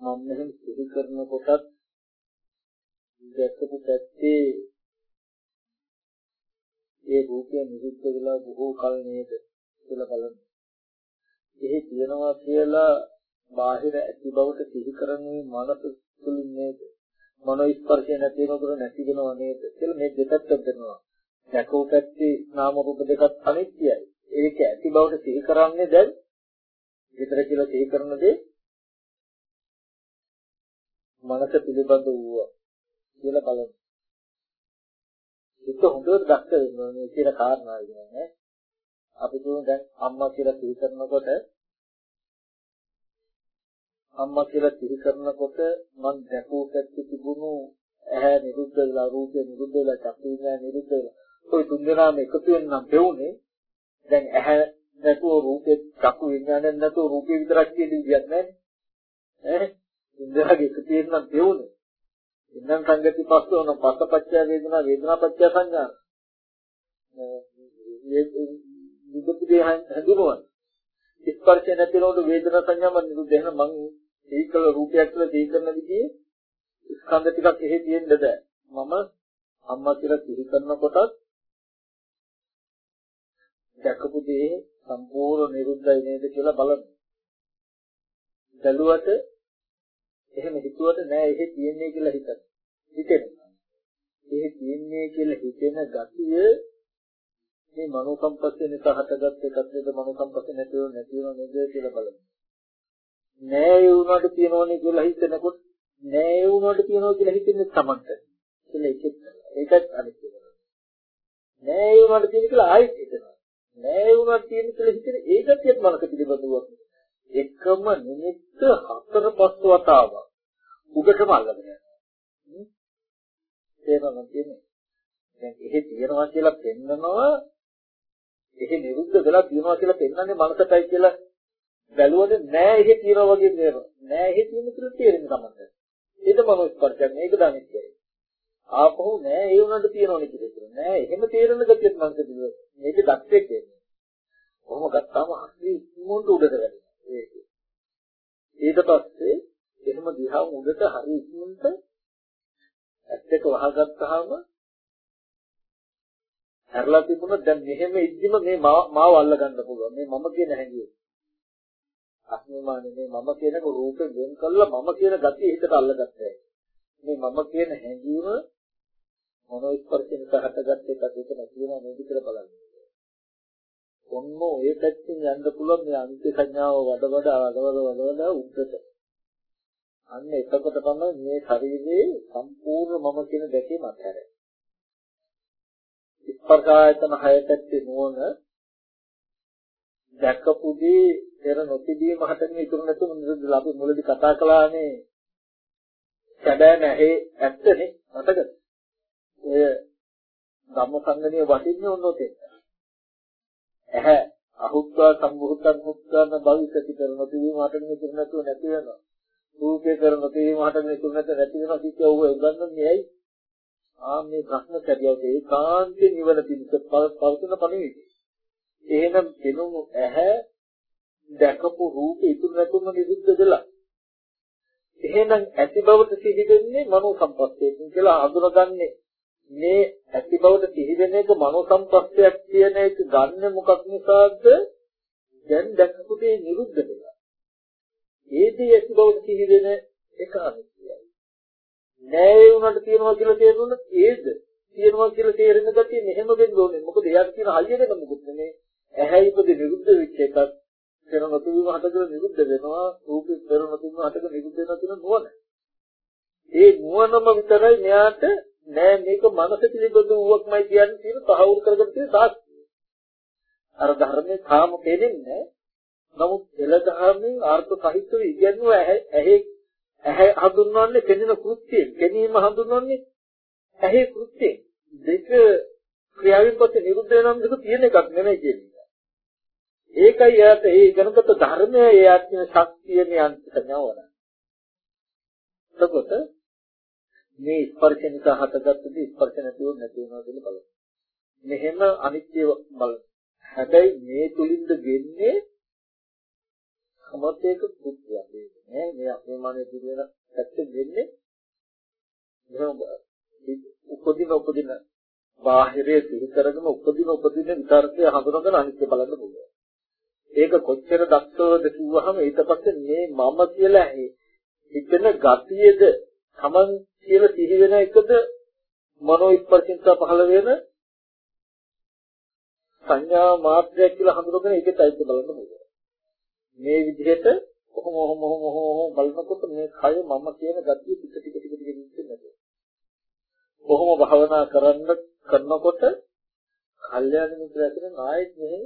මම මෙහෙම සිහි කරනකොටත් දැක්කපු පැත්තේ ඒ රූපය නිරුද්ධ වෙලා බොහෝ කල නේද කියලා බලන්න. එහි තියනවා කියලා බාහිර ඇති බවට සිහි කරන්නේ මනස තුලින් නේද? මනෝ ස්පර්ශය නැති වෙනකොට නැති වෙනව නේද? කියලා මේ දෙපැත්ත දෙනවා. දැකෝ පැත්තේ නාම රූප දෙකක් අනිත්‍යයි. ඒක ඇති බවට සිහි කරන්නේ දැන් විතර කියලා සිහි කරන දේ මනස පිළිබඳ වූවා කියලා බලන්න. ඒක හොඳට දක්ක වෙනවා මේ කියන කාරණා කියන්නේ. අපි කියමු දැන් අම්මා කියලා සිහි කරනකොට අම්මා කියලා සිහි කරනකොට මං දැකෝ පැත්තේ තිබුණු ඇහැ නිරුද්ධ වෙලා රූපය නිරුද්ධ වෙලා චක්කු විඤ්ඤාණය නිරුද්ධ වෙලා ඔය තුන් දෙනාම එකතු වෙනනම් පෙවුනේ දැන් ඇහැ නැතුව රූපේ චක්කු විඤ්ඤාණය නැතුව රූපේ විතරක් කියන විදියක් නැහැ. ඈ? ඉන්ද්‍රාගේ එකතු වෙනනම් පෙවුනේ ඉන්නම් සංගති පස්සෝන පස්සපච්චය වේදනා වේදනා පච්චය සංඥා. මේ විදුප්පේ හඳුනනවා ස්පර්ශ නැතිනොත් වේදනා සංඥා මන් නිරුද්ධ වෙන මං ඒකල රූපයක් කියලා දෙය කරන විදිහේ ස්කන්ධ ටිකක් එහෙ තියෙන්න බෑ. මම අම්මා කියලා සිහි කරනකොටත් දැකපු දේ සම්පූර්ණ නිරුද්ධයි නේද කියලා බලන්න. බැලුවට එහෙම හිතුවට නෑ එහෙ තියෙන්නේ කියලා හිතන්න. හිතෙනවා. එහෙ තියෙන්නේ කියලා හිතෙන ගතිය මේ මනෝ සම්පස්සේ නිසා හටගත් එකක් නේද මනෝ සම්පස්සේ නැතිව නැතිව නේද කියලා බලන්න. නෑ ඒ වුණාට තියෙනවනේ කියලා හිතනකොට නෑ ඒ වුණාට තියෙනවා කියලා හිතෙන්නේ තමන්ට. කියලා එකෙත් ඒකත් අනිත් එක. නෑ ඒ වුණාට තියෙන කියලා ආයෙත් හිතනවා. නෑ ඒ වුණාට තියෙන කියලා හිතෙන ඒකත් මනස පිළිබඳව එකම නිමිත්ත හතර පස් වතාවක් උඩටම අල්ලගෙන යනවා. තේරෙනවද කියන්නේ? දැන් එහෙ තියනවා කියලා පෙන්නනවා එහෙ නිරුද්ධ වෙලා තියනවා කියලා පෙන්වන්නේ මනසටයි කියලා බැලුවද නෑ එහෙ තියනවා වගේ නේද? නෑ එහෙ තියෙන කියලා තේරෙන්නේ තමයි. ඒක මනෝ ස්පර්ශයක් මේක දන්නේ. ආපහු නෑ ඒ උනන්ට තියනවනේ කියලා. නෑ එහෙම තේරෙන ගතියක් මනසට මේක දැක්කේ කියන්නේ. කොහොම ගත්තාම හරි ඉක්මනට උඩට වැටෙනවා. ඒක. ඊට පස්සේ එහෙම දිහා උඩට හරි ඉක්මනට ඇත්ත එක වහගත්තාම හැරලා තිබුණා දැන් මෙහෙම ඉද්දිම මේ මාව අල්ල ගන්න පුළුවන්. මේ මම කියන හැඟීම. අස්මිමානේ මේ මම කියනක රූපේ වෙන් කළා මම කියන gatiය හිතට අල්ලගත්තා. මේ මම කියන හැඟීම මොනෝ ස්පර්ශයෙන් සහටගත් එකක් ඒක නැති වෙනවා නේද කියලා බලන්න. ඔන්න ඔය පැත්තෙන් යන්න පුළුවන් මේ අනිත්‍ය සංඥාව වඩ වඩ වඩ වඩ වඩ උද්දත. අන්න එතකොට තමයි මේ ශරීරයේ සම්පූර්ණ මම කියන දැකීම අත්හැරෙන්නේ. ස්පර්ශ ආයතන හය පැත්තේ නෝන දැකපුදී පෙර නොතිබීම හටගෙන ඉතුරු නැතුව මුලදී අපි මුලදී කතා කළානේ සැබෑ නැහැ ඇත්තනේ මතකද? ඔය ධම්මසංගණිය වටින්නේ ඔන්නෝතේ. ඇහැ අහුත්වා සම්මුහුත්තන් මුත්තන භවිෂති කරන තිබීම හටගෙන ඉතුරු නැතුව නැති වෙනවා. රූපේ කරන තිබීම හටගෙන ඉතුරු නැතුව නැති වෙනවා කිච්ච ඔව් එගන්නන්නේ ඇයි? ආ මේ ප්‍රශ්න කැඩියොත් ඒකාන්තයෙන් නිවන පිණිස පවතින පණිවිඩය. එහෙනම් දෙනුම ඇහැ දැකපු රූප ඉතුරු නැතුම නිරුද්ධ වෙලා. එහෙනම් ඇති බවට සිහි වෙන්නේ මනෝ සම්පස්යෙන් කියලා හඳුනගන්නේ මේ ඇති බවට සිහි වෙන එක මනෝ සම්පස්සයක් කියන එක ගන්න මොකක් නිසාද? දැන් දැකපු දේ නිරුද්ධ වෙලා. ඒ දේ ඇති බවට සිහි වෙන එක අනිත්‍යයි. නෑ උනට තියනවා කියලා තේරුණොත් ඒද? තියනවා කියලා තේරෙන ගැතිය මෙහෙම වෙන්න ඕනේ. මොකද එයාට කියන හයිය වෙන මොකුත් නෙමෙයි. ඇහැ ඉපද නිරුද්ධ වෙච්ච එකක් පෙර නොතිබීම හටගෙන නිරුද්ධ වෙනවා රූපේ පෙර නොතිබීම හටගෙන නිරුද්ධ වෙනවා කියන නුවණ. ඒ නුවණම විතරයි මෙයාට නෑ මේක මනස පිළිබඳ වූවක්මයි කියන්නේ තියෙන තහවුරු කරගෙන තියෙන සාක්ෂිය. අර ධර්මයේ කාම දෙන්නේ නමුත් එළ ධර්මයෙන් අර්ථ සහිතව ඉගෙනුව ඇහි ඇහැ හඳුන්වන්නේ කෙනෙන කෘත්‍යයෙන්. කෙනීම හඳුන්වන්නේ ඇහි කෘත්‍යයෙන්. දෙක ක්‍රියාවෙන් පස්සේ නිරුද්ධ වෙනම දෙක තියෙන එකක් නෙමෙයි කියන්නේ. ඒකයි යාට ඒ ඉගෙනගත්තු ධර්මය එයාට තියෙන ශක්තිය නියන්ත සංයවන. එතකොට මේ ස්පර්ශ නිසා හටගත්තු දේ ස්පර්ශ නැතිව නැති වෙනවා කියලා බලන්න. මෙහෙම අනිත්‍ය බලන්න. හැබැයි මේ තුලින්ද ගෙන්නේ සමතේක කුක්තියක් නේ මේ අපේමානයේ පිළිවෙල පැත්තෙන් දෙන්නේ මෙහෙම උපදින උපදින බාහිරයේ සිහි කරගෙන උපදින උපදින විතරකේ හඳුනගෙන අනිත්‍ය බලන්න පුළුවන්. ඒක කොච්චර දක්ෂවද කිව්වහම ඊට පස්සේ මේ මම කියලා හිතෙන ගතියද Taman කියලා සිහි වෙන එකද මනෝ ස්පර්ශින්ත පහළ වෙන සංඥා මාත්‍රයක් කියලා හඳුනගෙන ඒකත් අයිති බලන්න ඕනේ. මේ විදිහට කොහොම කොහොම කොහොම බලනකොට මේ කය මම කියන ගතිය ටික ටික ටික ටික නිදෙන්නේ කොහොම භාවනා කරන්න කරනකොට කල්යාණ මිත්‍ර ඇතුලේ ආයෙත් මෙහි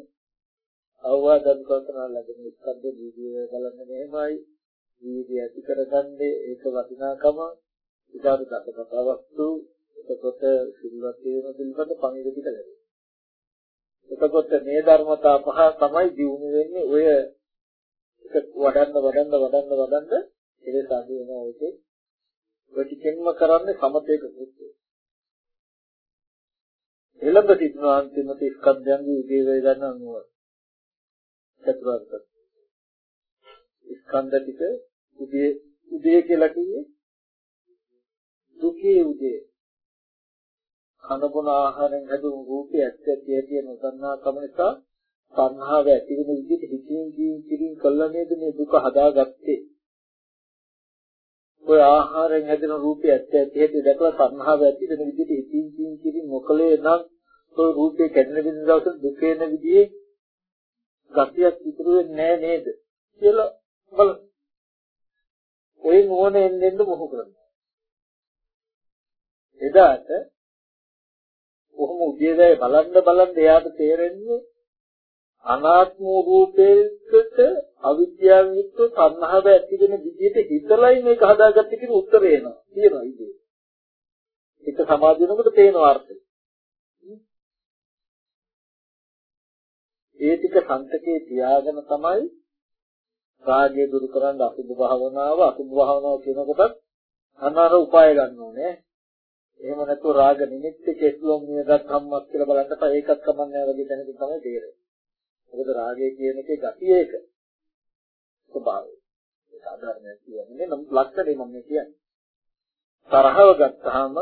අවවාද අනුකම්පනා ලැබෙන ස්කන්ධ වීදියේ බලන්න මෙහෙමයි වීදිය ඇති කරගන්නේ ඒක වටිනාකම විචාර දසකත වස්තු එතකොට සිල්වත් වීම පිළිබඳ පණිවිඩ පිට ලැබෙනවා. එතකොට මේ ධර්මතා පහ තමයි දියුණු වෙන්නේ ඔය එක වඩන්න වඩන්න වඩන්න වඩන්න ඉතින් සාදු වෙනවා ඒකේ. ඔය ටිකෙන්ම කරන්නේ සමතේක කෘත්‍යය එළඹ සිටින අන්තිමට ස්කන්ධයන්ගේ උදේ වේ ගන්න අනුව චතුරාර්ය ස්කන්ධ ටික උදේ උදේ කියලා කිව්වේ? දුකේ උදේ. කන බොන ආහාරයෙන් හැදුණු රූපය ඇත්ත ඇති ඇති නොදන්නා කම නිසා සංහාව ඇති වෙන විදිහට හිතින් ජීවින් කිරින් කළා නේද මේ දුක හදාගත්තේ? ඔය ආහාරයෙන් හැදෙන රූපය ඇත්ත ඇති ඇති දැකලා සංහාව ඇති වෙන විදිහට හිතින් ජීවින් කිරින් නොකලේ නම් ඔය රූපේ කැඩෙන විදිහ දවසට දුක වෙන විදිහේ ගතියක් ඉතුරු වෙන්නේ නැහැ නේද? කියලා බලන්න. ඔය නුවණ එන්නෙන්න මොහු කරනවා. එදාට කොහොම උදේවැය බලන්න බලන්න එයාට තේරෙන්නේ අනාත්ම රූපයකට අවිද්‍යාව යුක්ත තණ්හාව ඇති වෙන විදිහට හිතලයි මේක හදාගත්තේ කියන උත්තරේ එනවා. කියනවා ඉතින්. ඒක සමාධිය වෙනකොට තේනවා අර්ථය. ඒ ටික සන්තකේ තියාගෙන තමයි රාගය දුරු කරන්න අසුභ භාවනාව අසුභ භාවනාව කියනකොට අනාර උපාය ගන්න ඕනේ. එහෙම නැත්නම් රාග නිමිත්ත කෙස්ලොම් නියදත් සම්මත් කියලා බලන්න බෑ ඒකත් කමන්නේ වගේ දැනකින් තමයි තේරෙන්නේ. මොකද රාගය කියන එකේ ගතිය ඒක. ස්වභාවය. ඒක ආධාරණයක් කියන්නේ නම් ලක්ෂණේ මම කියන්නේ. තරහව ගත්තාම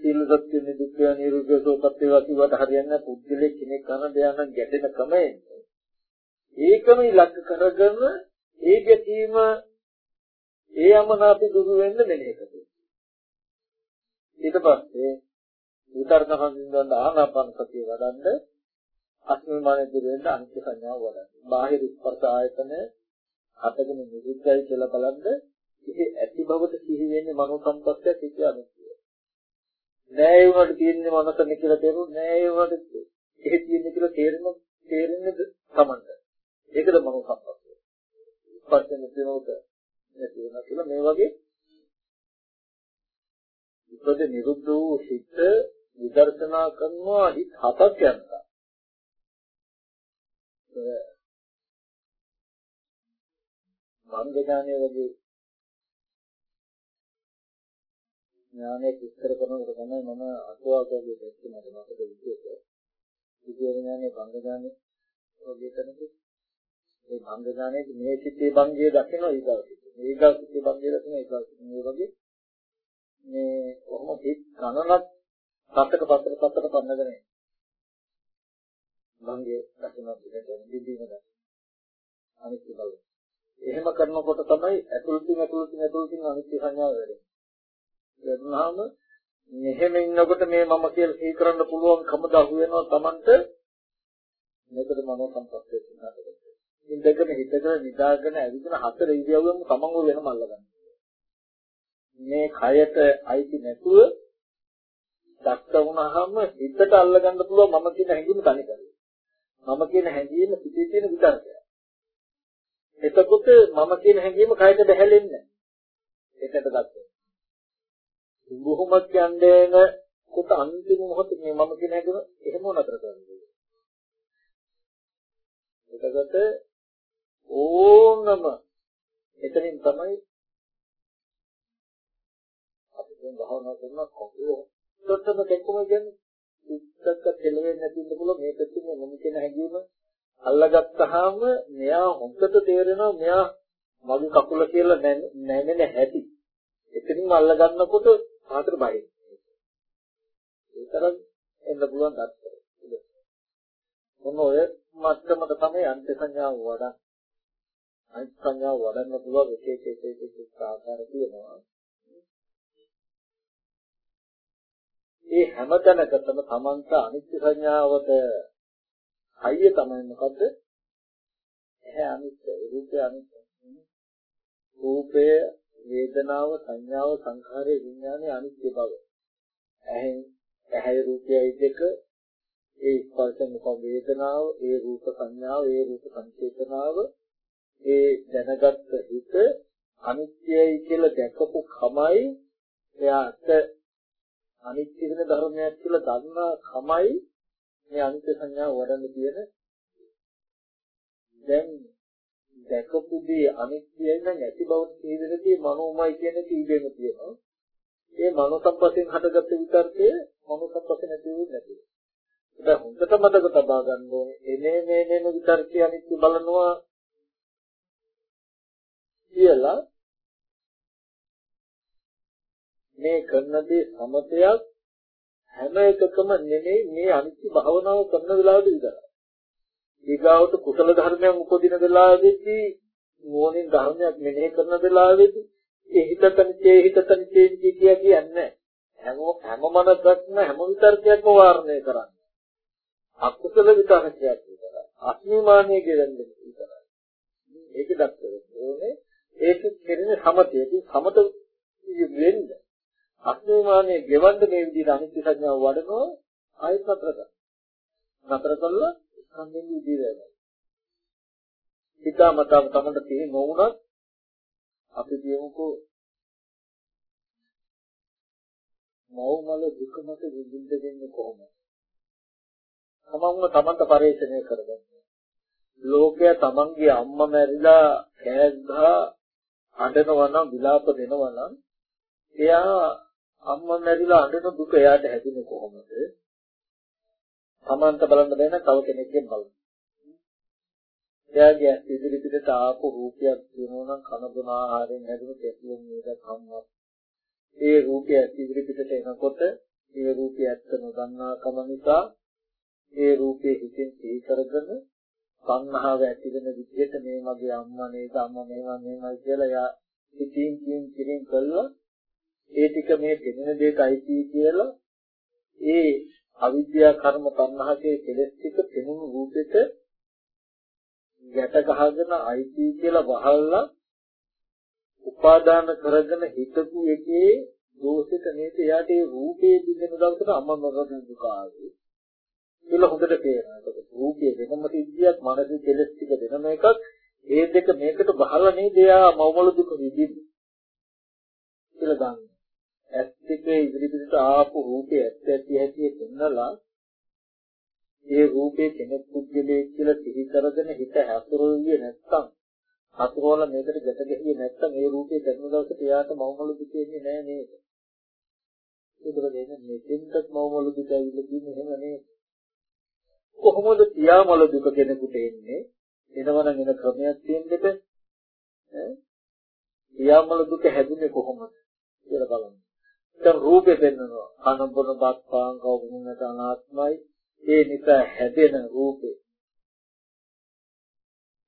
සීල සත්‍ය නිදුක්ඛ නිරෝධ සෝපත් වේවා කිව්වට හරියන්නේ පුද්ගලෙක් කෙනෙක් කරන දෙයක් නම් ගැටෙන ක්‍රමය. ඒකම ඉලක්ක කරගෙන ඒ ගැටීම ඒ යමනාපි දුරු වෙන්න මෙනෙහි කරනවා. ඊට පස්සේ විතරක හඳුන්වන ආනාපාන සතිය වඩන්න අස්මිමාන දිරෙන්න අනිත්‍ය සංඥාව වඩන්න. බාහිර ස්පර්ශ ආයතන හතගෙන නිරුද්ධයි කියලා බලන්න ඉහි ඇති බවට සිහි වෙන්නේ මනෝ සම්පස්සය කිසි අනිත්‍යය. නෑ ඒ වුණාට තියෙන්නේ මනසනේ කියලා තේරුම් නෑ ඒ වුණාට එහෙ තියෙන්නේ කියලා තේරෙන තේරෙන්නේ තමන්ට. ඒකද මනෝ සම්පස්සය. ස්පර්ශ නැතිනොත් නැති වෙනවා කියලා මේ වගේ ඉපද නිරුද්ධ වූ හිත විදර්ශනා කරනවා හිත හතක් යනවා. මංගඥානය වගේ ඥානය විස්තර කරනකොට තමයි මම අසුවාකගේ දැක්කේ මට මතක විදිහට විද්‍යා ඥානය බංගඥානය වගේ තැනක ඒ බංගඥානයේ මේ සිත්තේ බංගය දකිනවා ඊගාවට. ඊගාව සිත්තේ බංගය දකිනවා ඊගාවට. මේ වගේ මේ කොහොම හිත ගණනක් පස්සට පස්සට පස්සට පන්නගෙන මංගේ දකින්න පිටට දිදීම දකින්න අනිත්‍ය බව. එහෙම කරනකොට තමයි ඇතුළතින් ඇතුළතින් ඇතුළතින් අනිත්‍ය සංඥාව වෙන්නේ. එන්නාම මෙහෙම ඉන්නකොට මේ මම කියලා සිහි කරන්න පුළුවන්කම දහු වෙනවා Tamanට මේකද මනෝ සංපස්සේ තියෙනවා. ඉඳගෙන හිතගෙන නිදාගෙන ඇවිදින හතර ඉරියව්වෙම තමන්ව වෙනම අල්ලගන්න. මේ කයට අයිති නැතුව දක්ෂ වුණාම හිතට අල්ලගන්න පුළුවන් මම කියන හැඟීම තනි කරලා. මම කියන හැඟීම සිිතේ තියෙන විතරකය. එතකොට මම කියන හැඟීම කයට බැහැලෙන්නේ නැහැ. ඒකට දක්ෂ. බොහොම කියන්නේ කොට අන්තිම මොහොතේ මේ මම කියන හැඟීම එහෙම නතර කරනවා. එතකොට ඕනම. එතනින් තමයි දැන් භාවනා කරන කොහොමද? දෙකම කියන්නේ ඉස්සක්ක තෙලවෙන්නේ නැති ඉන්න පුළුවන්. මේ පැත්තේ මම කියන හැඟීම? අල්ලගත්තාම මෙයා හොඳට තේරෙනවා මෙයා මගේ කකුල කියලා නැමෙන හැටි. එතනින්ම අල්ලගන්නකොට ආතර බයි ඒ තරම් එන්න පුළුවන් දත්තර මොන ඔය මත්තමද තමයි අන්ත්‍ය සංඥාව වඩා අන්ත්‍ය සංඥාව වඩන්න පුළුවන් එක එක එක එක ආකාර තියෙනවා ඒ හැම තැනකටම තමන්ට අනිත්‍ය සංඥාවට හයිය තමයි මොකද්ද? ඇහැ අනිත්‍ය, රූපය අනිත්‍ය. රූපය, වේදනාව, සංඥාව, සංඛාරය, විඥානය අනිත්‍ය බව. ඇහෙන් ඇහැ රූපයයි දෙක ඒ ස්පර්ශ මුඛ වේදනාව, ඒ රූප සංඥාව, ඒ රූප සංකේතනාව, ඒ දැනගත් හිත අනිත්‍යයි කියලා දැකපු කමයි. එයාට අනිත්‍ය වෙන ධර්මයක් කියලා දන්නා කමයි මේ අනිත්‍ය සංඥාව වඩන්න තියෙන. දැන් දැකපු දේ අනිත්‍යයි නම් ඇති බවට තේරෙනදී මනෝමය කියන තීබෙම තියෙනවා. ඒ මනෝසම්පස්යෙන් හටගත්ත විතර්කය මනෝසම්පස්සේ නැති වෙන්නේ නැති ඒක හොඳට මතක තබා ගන්න ඕනේ. එනේ මේ නේ විතර්කය අනිත්‍ය බලනවා. කියලා මේ කරන දේ සමතයක් හැම එකකම නෙමෙයි මේ අනිත්‍ය භාවනාව කරන වෙලාවෙදී විතරයි. ඊගාවට කුසල ධර්මයන් උපදින වෙලාවෙදී මොනින් ධර්මයක් මෙනෙහි කරන වෙලාවෙදී ඒ හිතතන චේ හිතතන චේ කියන්නේ හැම හැම මනසක්ම හැම විතරකයක්ම වාරණය කරන්නේ. අකුසල විතරකයක් විතරයි. අස්මිමානිය කියන්නේ විතරයි. ඒක දක්වන්නේ ඕනේ ඒක කෙරෙන සමතයකින් සමත වෙන්න. අස්මිමානිය ගෙවන්න මේ විදිහට අනිත්‍ය සංඥාව වඩනවා ආයත නතර කරනවා. නතර කළා ස්කන්ධෙන් විදිහට හිතාමතාව තමයි තියෙන්නේ නොවුනත් අපි කියමුකෝ මව්මල දුක මත විඳින්න දෙන්නේ කොහොමද? තමන්ව තමන්ට පරිශ්‍රණය කරගන්න. ලෝකය තමන්ගේ අම්මා මැරිලා කෑග්ගා අඬනවා නම් විලාප දෙනවා නම් එයා අම්මා මැරිලා අඬන දුක එයාට හැදෙන්නේ කොහොමද? තමන්ට බලන්න බැහැ නම් තව කෙනෙක්ගෙන් බලන්න. එයාගේ ඉදිරි පිටට ආපු රූපයක් වෙනවා නම් කන බොන ආහාරයෙන් හැදුණු කැටියෙන් මේක කම්වත්. ඒ රූපය ඉදිරි පිටට එනකොට ඒ රූපය ඇත්ත නොදන්නා කම නිසා ඒ රූපේ හිතෙන් සිහි කරගෙන සංහාව ඇති වෙන විදිහට මේ මගේ අම්මා නේද අම්මා මේවා මේවයි කියලා යා ඉතින් කියින් කියින් කළා ඒ ටික මේ පෙනෙන දෙයට අයිති කියලා ඒ අවිද්‍යා කර්ම තණ්හාවේ කෙලෙස් ටික පෙනුණු රූපෙට ගැට ගහගෙන අයිති කියලා වහල්ලා උපාදාන කරගෙන හිතපු එකේ දෝෂෙට නේද එයාට ඒ රූපේ දිගෙන දවසට අම්මා මරන දුක ආවේ. කියලා හොඳට පේනවා. ඒක රූපයේ වෙනම සිද්ධියක් මානසික කෙලස් ටික වෙනම එකක්. ඒ දෙක මේකට බහලා නේද එයා මවමල දුක විඳින්නේ. කියලා ගන්න. ඇස් දෙකේ ඉදිරිපිට ආපු රූපේ ඇත්ත ඇති ඇති පෙන්නලා ඒ රූපේ කෙනෙක් පුද්ගලයෙක් කියලා සිහි කරගෙන හිත හැසිරුවේ නැත්තම් හසුරවල මේකට ගැට ගැහියේ නැත්තම් ඒ රූපේ දැක්ම දවසට එයාට මවමල දුක එන්නේ නැහැ නේද? ඒකද දෙන්නේ මෙතෙන්ටත් මවමල දුක ඇවිල්ලා කියන්නේ එහෙම නේද? කොහොමද පියාමල දුක කෙනෙකුට එන්නේ? එනවනම් එන ක්‍රමයක් තියෙන්නද? ඈ පියාමල දුක හැදුනේ කොහොමද කියලා බලන්න. දැන් රූපේ පෙන්වනවා. කනබුන බක්පාං කවුරුනට අනාත්මයි. ඒ නිසා හැදෙන රූපේ.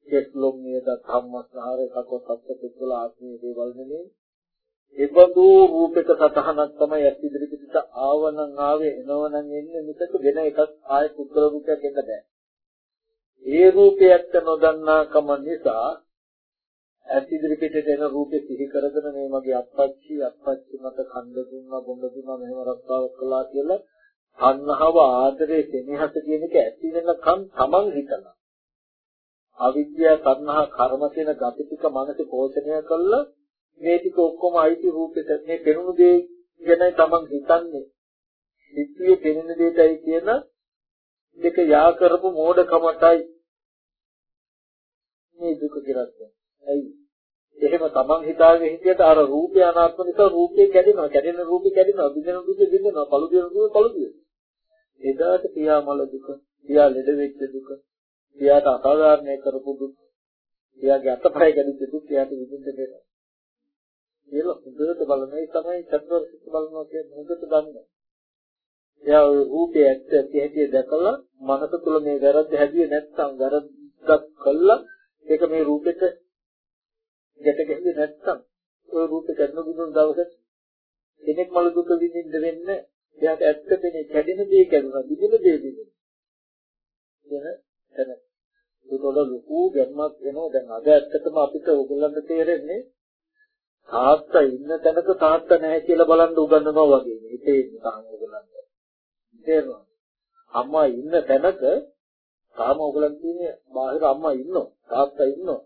කෙස්ලොම් නියද ධම්මස්හාරේ කකොත් සත්‍ය ආත්මීය දේවල් නෙමෙයි. ඒබඳු රූපයක සතහනක් තමයි ඇස් ඉදිරියට ආවනම් ආවේ එනවනම් එන්නේ මිසක වෙන එකක් ආය පුද්ගල රූපයක් එන්න බෑ. ඒ රූපයත් නොදන්නාකම නිසා ඇස් ඉදිරියට එන රූපේ සිහි කරගෙන මේ මගේ අප්පච්චි අප්පච්චි මට කන්ද දුන්නා බොඳ දුන්නා මෙහෙම රස්සාවක් කළා කියලා අන්නහව ආදරේ සෙනෙහස කියන එක ඇති වෙනකන් තමන් හිතනවා. අවිද්‍යාව, තණ්හා, කර්ම කියන gati ටික මනසේ පෝෂණය කළා මේ ටික ඔක්කොම අයිති රූපෙට මේ පෙනුණු දේ ගැන තමන් හිතන්නේ. සිත්තියේ පෙනෙන දෙයටයි කියන දෙක යා කරපු මෝඩකමටයි මේ දුක කියලා ඇයි? එහෙම තමන් හිතාගෙන හිටියට අර රූපය අනාත්ම නිසා රූපේ කැඩෙනවා. කැඩෙන රූපේ කැඩෙනවා. බිඳෙන රූපේ බිඳෙනවා. පළු දෙන රූපේ පළු දෙනවා. එදාට පියාමල දුක, පියා ලෙඩ වෙච්ච දුක, පියාට අසාධාරණය කරපු දුක, පියාගේ අතපය ගැදිච්ච දුක පියාට විඳින්න දෙනවා. කියලා හොඳට බලන ඒ තමයි චතුරාර්ය බලනවා කියන්නේ හොඳට ගන්න. එයා ওই රූපේ ඇත්ත ඇති හැටි දැකලා මනස තුල මේ වැරද්ද හැදුවේ නැත්නම් වැරද්දක් කළා ඒක මේ රූපෙට ගැට ගැහිලා නැත්නම් ওই රූපේ කරන දුන්න දවසට කෙනෙක් මල දුක විඳින්න වෙන්නේ එයාට ඇත්ත දෙන්නේ කැඩෙන දේ කැඩුනා විදින දේ විදින. එන එන උතොල ලොකු ගැම්මක් වෙනවා දැන් අද ඇත්තටම අපිට ඕගොල්ලන්ට තේරෙන්නේ තාත්තා ඉන්න තැනක තාත්තා නැහැ කියලා බලන්න උගන්වනවා වගේ. හිතේ ඉන්න තාම ඕගොල්ලන්ට. තේරෙනවද? අම්මා ඉන්න තැනක තාම ඕගොල්ලන් කියන්නේ බාහිර අම්මා ඉන්නවා. තාත්තා ඉන්නවා.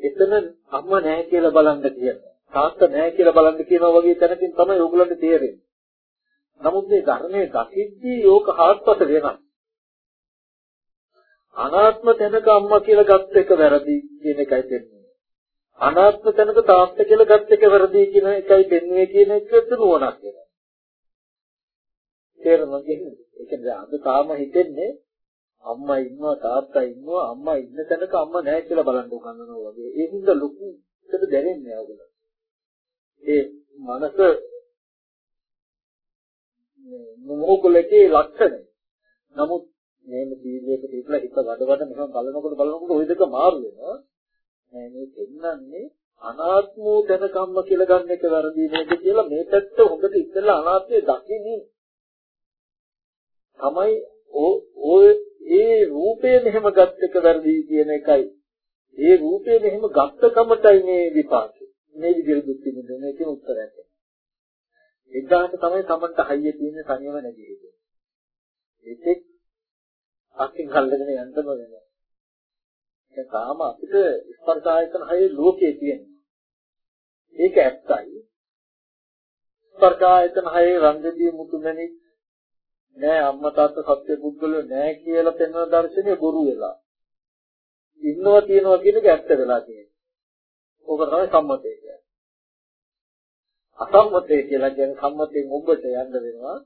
එතන අම්මා නැහැ කියලා බලන්න කියනවා. තාත්තා නැහැ කියලා බලන්න කියනවා වගේ තැනකින් තමයි ඕගොල්ලන්ට තේරෙන්නේ. නමුත් මේ ධර්මයේ දකිද්දී ඕක හාත්පස වෙනවා. අනාත්ම තැනක අම්මා කියලා ගත්ත එක වැරදි කියන එකයි තේරෙන්නේ. අනාත්ම තැනක තාත්ත කියලා ගත් එක වැරදි කියන එකයි පෙන්වන්නේ කියන එකට නුවණක් වෙනවා. තේරුණා කියන්නේ ඒ කියන්නේ අද තාම හිතෙන්නේ අම්මා ඉන්නවා තාත්තා ඉන්නවා අම්මා ඉන්න තැනක අම්මා නැහැ කියලා බලන්න උගන්වනවා වගේ. ඒ හින්දා ලොකුට දැනෙන්නේ නැහැ ඔයගොල්ලෝ. ඒ මනස මොහොකලකේ ලක්ෂණ. නමුත් මේ සීලයක තිබුණා හිත වඩ වඩ මෙහෙම බලනකොට බලනකොට ওই දෙක මාරු වෙනවා. මේ දෙන්නන්නේ අනාත්මෝ දැනගම්ම කියලා ගන්න එක වැරදි නේද කියලා මේ පැත්ත හොඳට ඉස්සෙල්ලා අනාත්මය දකින්නේ. තමයි ඔය ඒ රූපය මෙහෙම ගත් එක වැරදි කියන එකයි. ඒ රූපය මෙහෙම ගත්ත කමටයි මේ විපාකේ. මේ විදිහට දුක් විඳින්න මේ කියන උත්තරයක්. එදාට තමයි Tamanට හයිය තියෙන සංයම නැති එක. ඒකෙත් අකින් හල්ලගෙන යන්න බෑ. දැන් තාම අපිට ස්පර්ශ ආයතන හයේ ලෝකයේ තියෙනවා. ඒක ඇත්තයි. ස්පර්ශ ආයතන හයේ රංගදී මුතුමැණික් නෑ අම්මා තාත්තා සත්‍ය පුද්ගලයෝ නෑ කියලා පෙන්වන දර්ශනය බොරු වෙලා. ඉන්නවා තියනවා කියන එක ඇත්ත වෙලා තියෙනවා. ඕක තමයි සම්මතය කියන්නේ. අසම්මතය කියලා කියන්නේ සම්මතයෙන් ඔබට යන්න වෙනවා.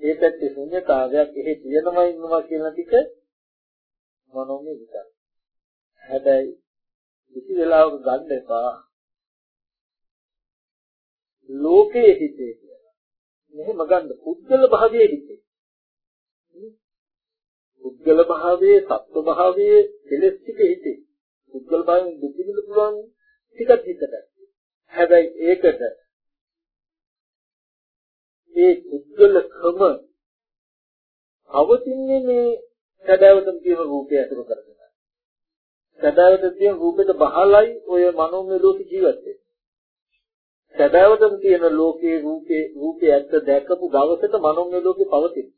ඒ පැත්තේ ශුන්‍යතාවයක් එහෙ තියෙනවා ඉන්නවා කියන ටික මනෝමය විතර. හැබැයි කිසි වෙලාවක ගන්න එපා. ලෝකයේ හිතේ කියලා. මෙහෙම ගන්න පුද්ගල භාවයේ හිතේ. පුද්ගල භාවයේ සත්ව භාවයේ කෙලෙස් ටික හිතේ. පුද්ගල භාවයෙන් දුක් විඳින්න පුළුවන් ටිකක් හිතට. හැබැයි ඒකට ඒ පුද්ගලකම අවතින්නේ මේ සැබෑවටම තියෙන රූපය අතුරු කරගෙන. සැබෑවට තියෙන රූපෙට බහලයි ඔය මනෝමය ලෝකේ ජීවත් වෙන්නේ. සැබෑවටම තියෙන ලෝකේ රූපේ රූපේ ඇත්ත දැකපු දවසට මනෝමය ලෝකේ පවතින.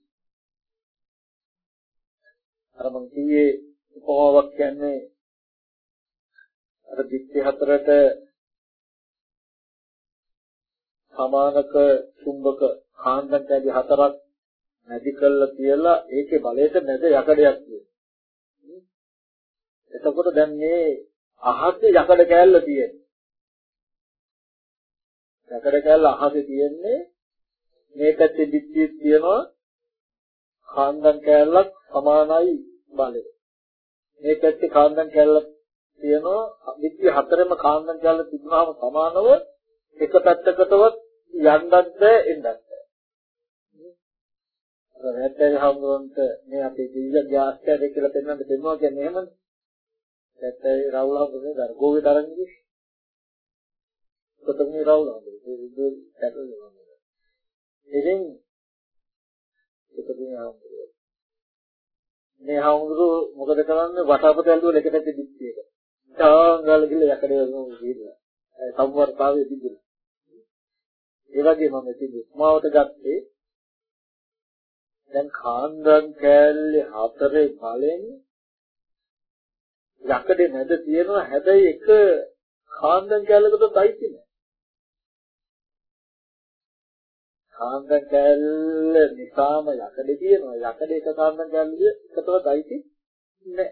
අර මං කියේ උපමාවක් කියන්නේ අර පිටි හතරට සමානක චුම්බක කාන්දම් කැදි හතරක් නැදි කළා කියලා ඒකේ බලයට නැද යකඩයක් තියෙනවා. එතකොට දැන් මේ අහසේ යකඩ කෑල්ල තියෙන්නේ. යකඩ කෑල්ල අහසේ තියෙන්නේ මේ පැත්තේ පිටියේ තියෙනවා කාන්දම් කෑල්ලක් සමානයි බලය. මේ පැත්තේ කාන්දම් කෑල්ලක් තියෙනවා පිටිය හතරෙම කාන්දම් කෑල්ල තිබුණාම සමානව එක පැත්තකටවත් යන්නත් බෑ එන්නත් බෑ. නැත්නම් හම්බුන්ට මේ අපේ ජීවිත ජාස්තියද කියලා පෙන්වන්න දෙන්නවා කියන්නේ එහෙමද? නැත්නම් රාහුල හම්බුනේ දර ගෝවේ තරංගියේ. කොතමනේ රාහුල හම්බුනේ ඒ විදිහට කැටලෙනවා. ඉතින් කොතමනේ හම්බුනේ. මේ හම්බුරු මොකද කරන්නේ වටාපත ඇල්ලුවල එක පැත්තේ දික්තියක. තාංගල ගිල යකඩ වෙනවා කියලා. සම්වර්තාවයේ තිබුණා. ඒ වගේ මම ඉතින් උපමාවට ගත්තේ දැන් කාන්දන් කෑල්ලේ හතරේ බලෙන් යකඩේ මැද තියෙනවා හැබැයි එක කාන්දන් කෑල්ලකට අයිති නෑ. කාන්දන් කෑල්ල නිසාම යකඩේ තියෙනවා. යකඩේ එක කාන්දන් කෑල්ලේ එකටවත් අයිති නෑ.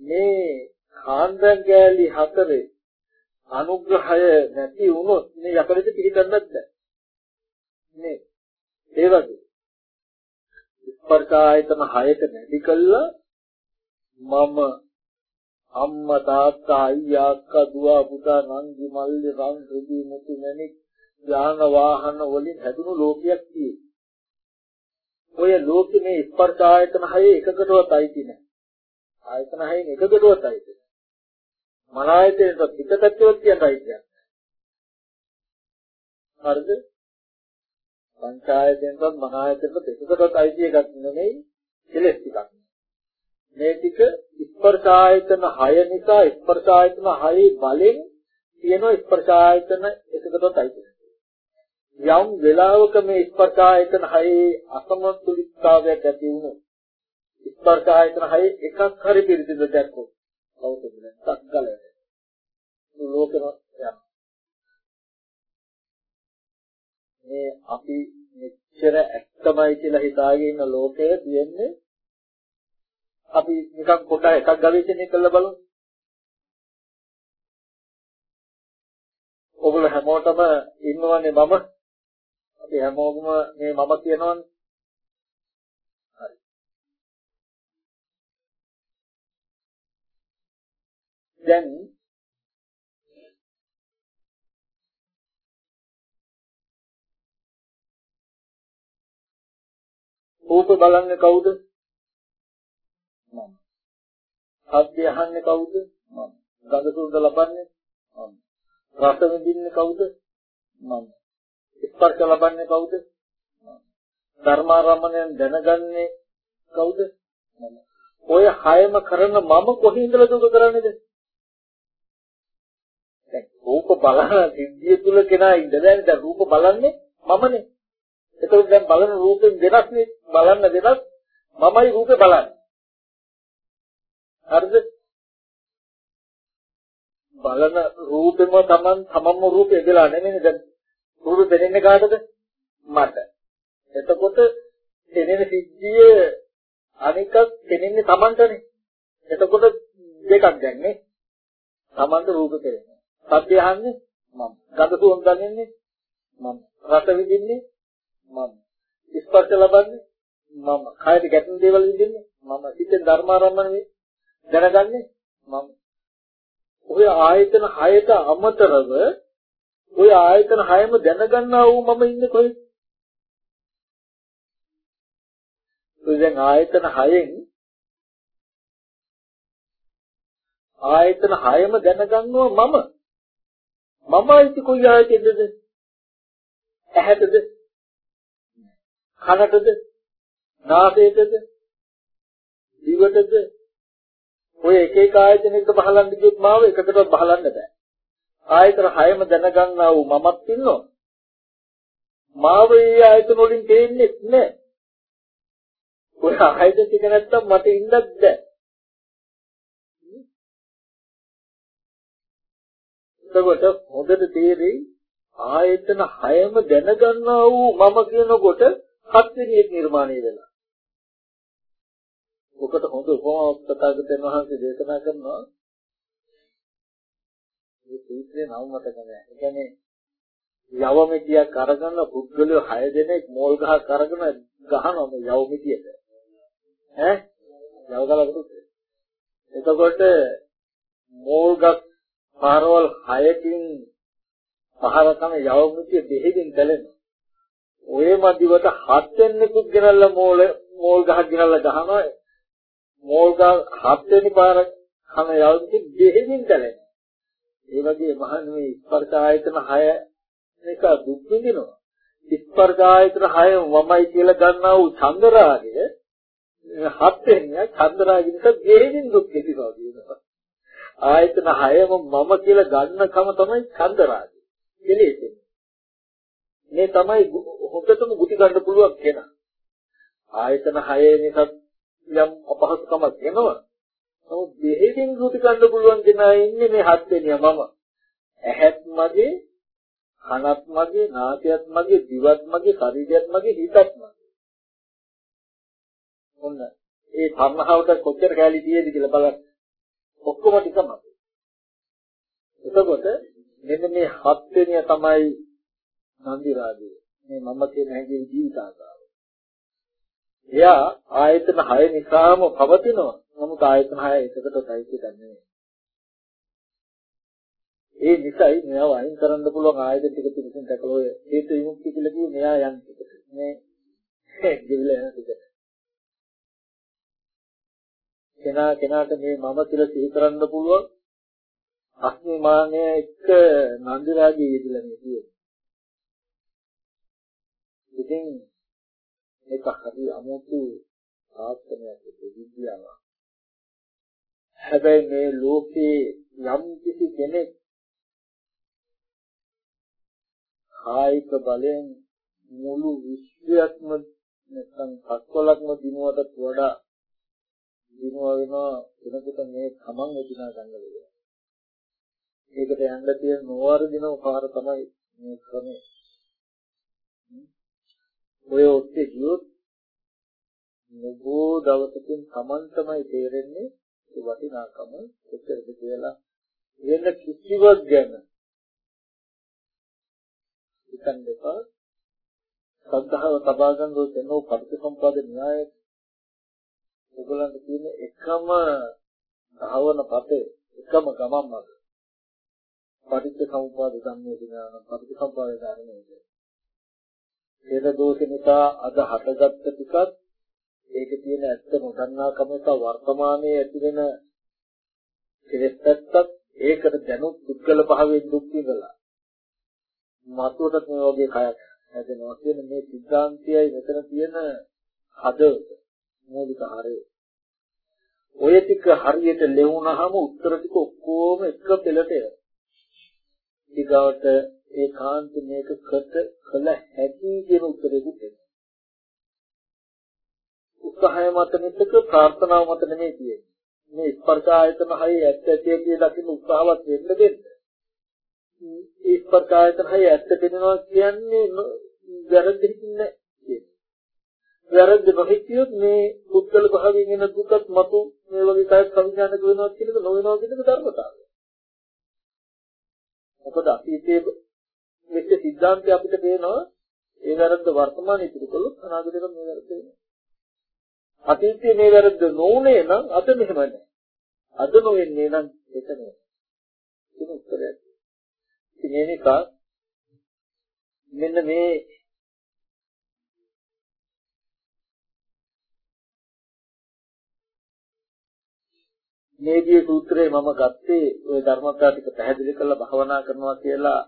මේ කාන්දන් කෑලි හතරේ අනුග්‍රහය නැති වුණොත් මේ යකඩෙට පිළිගන්නත් බෑ. නේ. ඒ වගේ. ස්පර්ශ ආයතන හයට නැති කළා මම අම්මා තාත්තා අයියා අක්කා දුව පුතා නංගි මල්ලි රන් රිදී මුතු මැණික් යාන වාහන වලින් හැදුණු ලෝකයක් තියෙනවා. ඔය ලෝකෙ මේ ස්පර්ශ ආයතන හයේ එකකටවත් අයිති නැහැ. ආයතන හයෙන් එකකටවත් අයිති නැහැ. මන ආයතනයට පිටපැත්තවත් කියන්න අයිති නැහැ. හරිද? පංචායතෙන්වත් මන ආයතෙන්වත් එකකටවත් අයිති එකක් නෙමෙයි කෙලෙස් ටිකක්. මේ ටික ස්පර්ශ ආයතන 6 නිසා ස්පර්ශ ආයතන 6 බලෙන් තියෙන ස්පර්ශ ආයතන එකකටවත් අයිති යම් වෙලාවක මේ ස්පර්ශ ආයතන 6 අසමතුලිතතාවයක් ඇති වුණොත් ස්පර්ශ ආයතන 6 එකක් හරි පිළිසිඳ දැක්කොත් කවුද නැත්තක් ගලන ලෝකෙම මේ අපි මෙච්චර ඇත්තමයි කියලා හිතාගෙන ඉන්න ලෝකය තියෙන්නේ අපි නිකන් පොඩ එකක් ගවේෂණය කරලා බලමු. ඔගොල්ලෝ හැමෝටම ඉන්නවනේ මම. අපි හැමෝම මේ මම කියනවනේ. හරි. දැන් රූප බලන්නේ කවුද? මම. ශබ්දය අහන්නේ කවුද? මම. ගඳ සුවඳ ලබන්නේ මම. රස විඳින්නේ කවුද? මම. ස්පර්ශ ලබන්නේ කවුද? මම. ධර්මාරම්මණයෙන් දැනගන්නේ කවුද? මම. ඔය හයම කරන මම කොහේ ඉඳලා දුක කරන්නේද? දැන් රූප බලන සිද්ධිය තුල කෙනා ඉඳලා දැන් රූප බලන්නේ මමනේ. ඒකෝ දැන් බලන රූපෙන් වෙනස් නේ බලන්න වෙනස් මමයි රූපේ බලන්නේ. හරිද? බලන රූපෙම තමන් තමන්ම රූපේ වෙලා නෙමෙයි දැන් රූපෙ දෙන්නේ කාටද? මට. එතකොට දෙනෙන සිද්ධිය අනිකක් දෙන්නේ තමන්ටනේ. එතකොට දෙකක් දැන් නේ. තමන්ට රූප කෙරෙනවා. සත්‍ය අහන්නේ මම. ගඳ සුවඳ දැනෙන්නේ මම. රස විඳින්නේ මම. ස්පර්ශ ලබන්නේ මම. කයට ගැටෙන දේවල් විඳින්නේ මම. හිතෙන් ධර්මාරම්මන වේ දැනගන්නේ මම. ඔය ආයතන 6ට අමතරව ඔය ආයතන 6ම දැනගන්නා වූ මම ඉන්නේ කොහෙද? දැන් ආයතන 6න් ආයතන 6ම දැනගන්නවා මම. මම අයිති කොයි ආයතනද? ඇහැටද? කනටද? නාසයටද? දිවටද? ඔය එක එක ආයතනයකට බහලන්න ගියොත් මාව එකකටවත් බහලන්න බෑ. ආයතන හයම දැනගන්නා වූ මමත් ඉන්නවා. මාව ඒ ආයතන වලින් තේින්නේ නැහැ. ඔය ආයතන ටික නැත්තම් මට ඉන්නත් බෑ. එතකොට හොඳට තේරෙයි ආයතන හයම දැනගන්නා වූ මම කියනකොට හත් වෙනි එක නිර්මාණය වෙනවා. ඔකට හොඳ උපමාවක් තථාගතයන් වහන්සේ දේශනා කරනවා. මේ සූත්‍රේ නම මතක නැහැ. ඒ කියන්නේ යවමිටියක් අරගෙන පුද්ගලයෝ 6 දෙනෙක් මෝල් ගහක් අරගෙන ගහනවා මේ යවමිටියට. ඈ යව ගලකට. එතකොට මෝල් ගස් පාරවල් 6කින් පහර තමයි යවමිටිය දෙහිකින් දැලෙනවා. ඔය මදිවට හත් වෙනෙකුත් ගෙනල්ලා මෝල් මෝල් ගහක් ගෙනල්ලා ගහනවා මෝල්ගල් හත් වෙනි පාර කන යවද්දි දෙහිමින් දැලෙන. ඒ වගේ මහන්නේ ස්පර්ශ ආයතන 6 එක දුක් විඳිනවා. ස්පර්ශ ආයතන 6 මමයි කියලා ගන්නා වූ චන්දරාගය හත් වෙනිය චන්දරාගය නිසා දෙහිමින් දුක් විඳිනවා කියනවා. ආයතන 6ම මම කියලා ගන්නකම තමයි චන්දරාගය. කෙලෙසේ. මේ තමයි හොඳටම ගුටි ගන්න පුළුවන් කෙනා. ආයතන 6 නිසා යම් අපහසුකමක් එනවා. නමුත් දෙහෙකින් රුටි ගන්න පුළුවන් කෙනා ඉන්නේ මේ හත් වෙනිය මම. ඇහත් මගේ, කනත් මගේ, නාසයත් මගේ, දිවත් මගේ, ශරීරයත් මගේ, හිතත් මගේ. ඔන්න ඒ තණ්හාවට කොච්චර කැලි තියෙද කියලා බලන්න. ඔක්කොම ටිකම. එතකොට මෙන්න මේ හත් වෙනිය තමයි නන්දි රාජය. මේ මම කියන හැඟීම් ජීවිතාකාර. එයා ආයතන 6 නිසාම පවතිනවා. නමුත් ආයතන 6 එකකට සයිති ගන්නෙ ඒ නිසයි මෙයාව අයින් කරන්න පුළුවන් ආයතන ටික පිටින් දැකලා ඔය හේතු විමුක්ති කියලා කිව්වේ මෙයා යන් ටිකට. මේ ගෙවිලා යන ටිකට. කෙනා කෙනාට මේ මම කියලා සිහි කරන්න පුළුවන් අස්මිමානය එක්ක නන්දිරාගේ යෙදලා මේ තියෙන්නේ. ඉතින් මේක හරි අමුතු ආත්මයක් විද්‍යාවක්. හැබැයි මේ ලෝකේ යම් කිසි කෙනෙක් කායික බලෙන් මුළු විශ්වයක්ම නැත්නම් පස්වලක්ම දිනුවටත් වඩා දිනුව වෙනවා වෙනකොට මේ තමන් එදිනා ගන්න වෙනවා. ඒකට යන්න තියෙන නොවර්ධිනව පාර තමයි මේ ක්‍රමය. ඔය ඔස්සේ ගියොත් නබෝ දවසකින් Taman තමයි තේරෙන්නේ ඒ වටිනාකම කොච්චරද කියලා වෙන කිසිවක් ගැන හිතන්න එපා සද්ධාව තබා ගන්න ඕනෝ පටිච්චසමුප්පාද න්‍යාය ඔයගලන්ට තියෙන එකම ධාවන පතේ එකම ගමන් මඟ. පටිච්ච සමුප්පාද ධම්මේ දිනාන පටිච්ච සමුප්පාද ධර්මයේ. හේත දෝෂ නිසා අද හටගත්ත ටිකත් ඒකේ තියෙන ඇත්ත නොදන්නාකම නිසා වර්තමානයේ ඇතිවෙන කෙලෙස් පැත්තත් ඒකට දැනුත් පුද්ගල භාවයෙන් දුක් විඳලා මතුවට මේ වගේ කයක් හැදෙනවා කියන මේ සිද්ධාන්තයයි මෙතන තියෙන හදවත මූලික හරය. ඔය ටික හරියට ලැබුණාම උත්තර ටික ඔක්කොම එක පෙළට එනවා. ඊගාවට ඒ කාන්ත මේක කට කළ හැකි කියන උත්තරෙකුත් එනවා. උත්සාහය මත නෙතක ප්‍රාර්ථනාව මත නෙමෙයි තියෙන්නේ. මේ ස්පර්ශ ආයතන හය ඇත්ත ඇති කියලා දකින්න උත්සාහවත් වෙන්න දෙන්න. ඒ ස්පර්ශ ආයතන හය ඇත්ත වෙනවා කියන්නේ වැරදි හිතින්නේ කියන්නේ. වැරද්ද නොහිතියොත් මේ පුද්ගල භාවයෙන් එන දුකත් මතු මේ වගේ කායත් සංඥානක වෙනවා කියන එක නොවෙනවා කියන එක ධර්මතාවය. මොකද අතීතයේ වෙච්ච සිද්ධාන්තය අපිට පේනවා ඒ වැරද්ද වර්තමානයේ ඉතුරු කළොත් අනාගතේට මේ වැරද්ද වෙනවා. අතීතයේ මේ වැරද්ද නොඋනේ නම් අද මෙහෙම නැහැ. අද නොවෙන්නේ නම් ඒක නෙවෙයි. ඒක උත්තරයක්. ඉතින් ඒ නිසා මෙන්න මේ මේදී සූත්‍රයේ මම ගත්තේ ওই ධර්මතා ටික පැහැදිලි කරලා භවනා කරනවා කියලා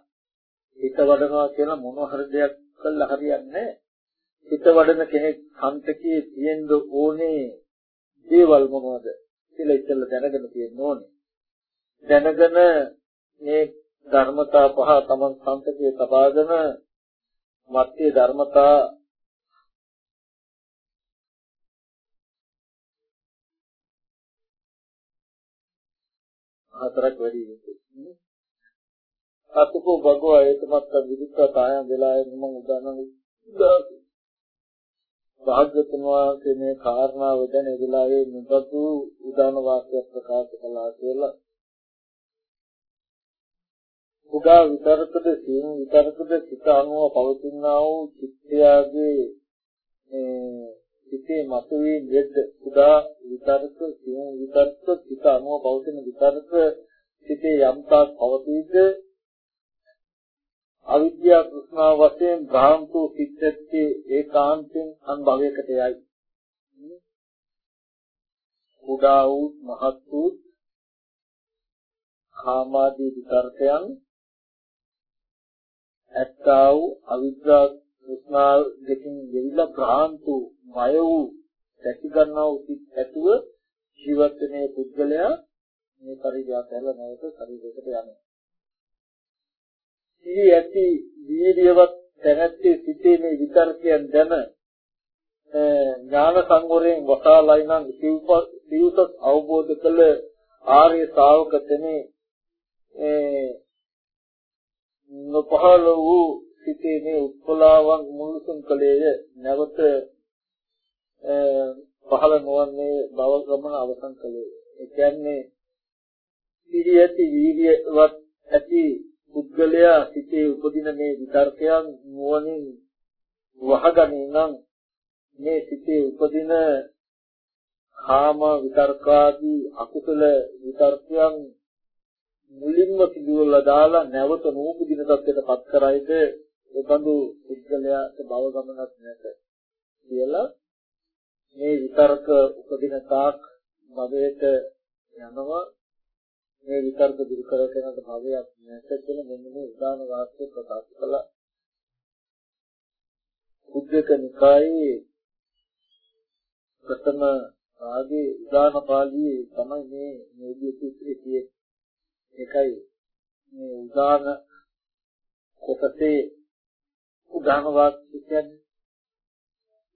හිත වඩනවා කියලා මොන හරි දෙයක් කළා හරියන්නේ හිත වඩන කෙනෙක් සම්තකයේ තියෙන්න ඕනේ දේවල් මොනවද කියලා ඉතල දැනගෙන තියෙන්න ඕනේ දැනගෙන මේ ධර්මතා පහ තමන් සම්තකයේ තබාගෙන මත්යේ ධර්මතා හතරක් වැඩි වෙන්නේ. අතුකෝ භගවා ඒකමත් විදුක්ක කායන් වෙලාවේ මම උදානන භාග්‍යතුන් වහන්සේ මේ කාරණාව දැන ඒ වෙලාවේ නිබඳු උදාන වාක්‍ය ප්‍රකාශ කළා කියලා. උදා විතරකද සියුම් විතරකද සිත අනුව පවතිනා වූ චිත්තයාගේ සිතේ මතුවී දෙද්ද උදා විතරක සියුම් විතරක සිත අනුව පවතින විතරක සිතේ යම්තාක් පවතීද? අවිද්‍යා කෘෂ්ණා වශයෙන් භ්‍රාන්තු සිත්තේ ඒකාන්තෙන් අන්භවයකට යයි. කුඩා වූ මහත් වූ කාමාදී විතරකයන් ඇත්තා වූ අවිද්‍යා කෘෂ්ණා දෙකින් දෙවිලා භ්‍රාන්තු මය වූ දැකි ගන්නා වූ සිත් ඇතුව ජීවත් වෙන පුද්ගලයා මේ පරිජාතල නැවත ශරීරයකට යනවා. සිහි ඇති වීර්යවත් දැනැත්තේ සිටේ මේ විතර්කයන් දැන ඥාන සංවරයෙන් වසාලයි නම් සිව්පස් අවබෝධ කළ ආර්ය ශ්‍රාවක තෙමේ නොපහළ වූ සිටේ මේ උත්පලාවන් මුල්සුන් කලේය නැවත පහළ නොවන්නේ බව ගමන අවසන් කලේ. ඒ කියන්නේ සිහි ඇති වීර්යවත් ඇති පුද්ගලයා සිතේ උපදින මේ විතර්කයන් නුවණින් වහගන්නේ නම් මේ සිතේ උපදින කාම විතර්කාදී අකුසල විතර්කයන් මුලින්ම පිළිවෙල දාලා නැවත නූපදින තත්ත්වයට පත් කරයිද? ඒ බඳු පුද්ගලයාට භව ගමනක් නැත කියලා මේ විතර්ක උපදින තාක් භවයට යනවා. මේ විතර්ක දුරු කරගෙන භවයක් නැත කියලා මෙන්න මේ උදාන වාක්‍ය ප්‍රකාශ කළා. උද්දක නිකායේ ප්‍රථම ආදී උදාන පාළියේ තමයි මේ මේ විදිහට තියෙන්නේ. ඒකයි මේ උදාන කොටසේ උදාන වාක්‍ය කියන්නේ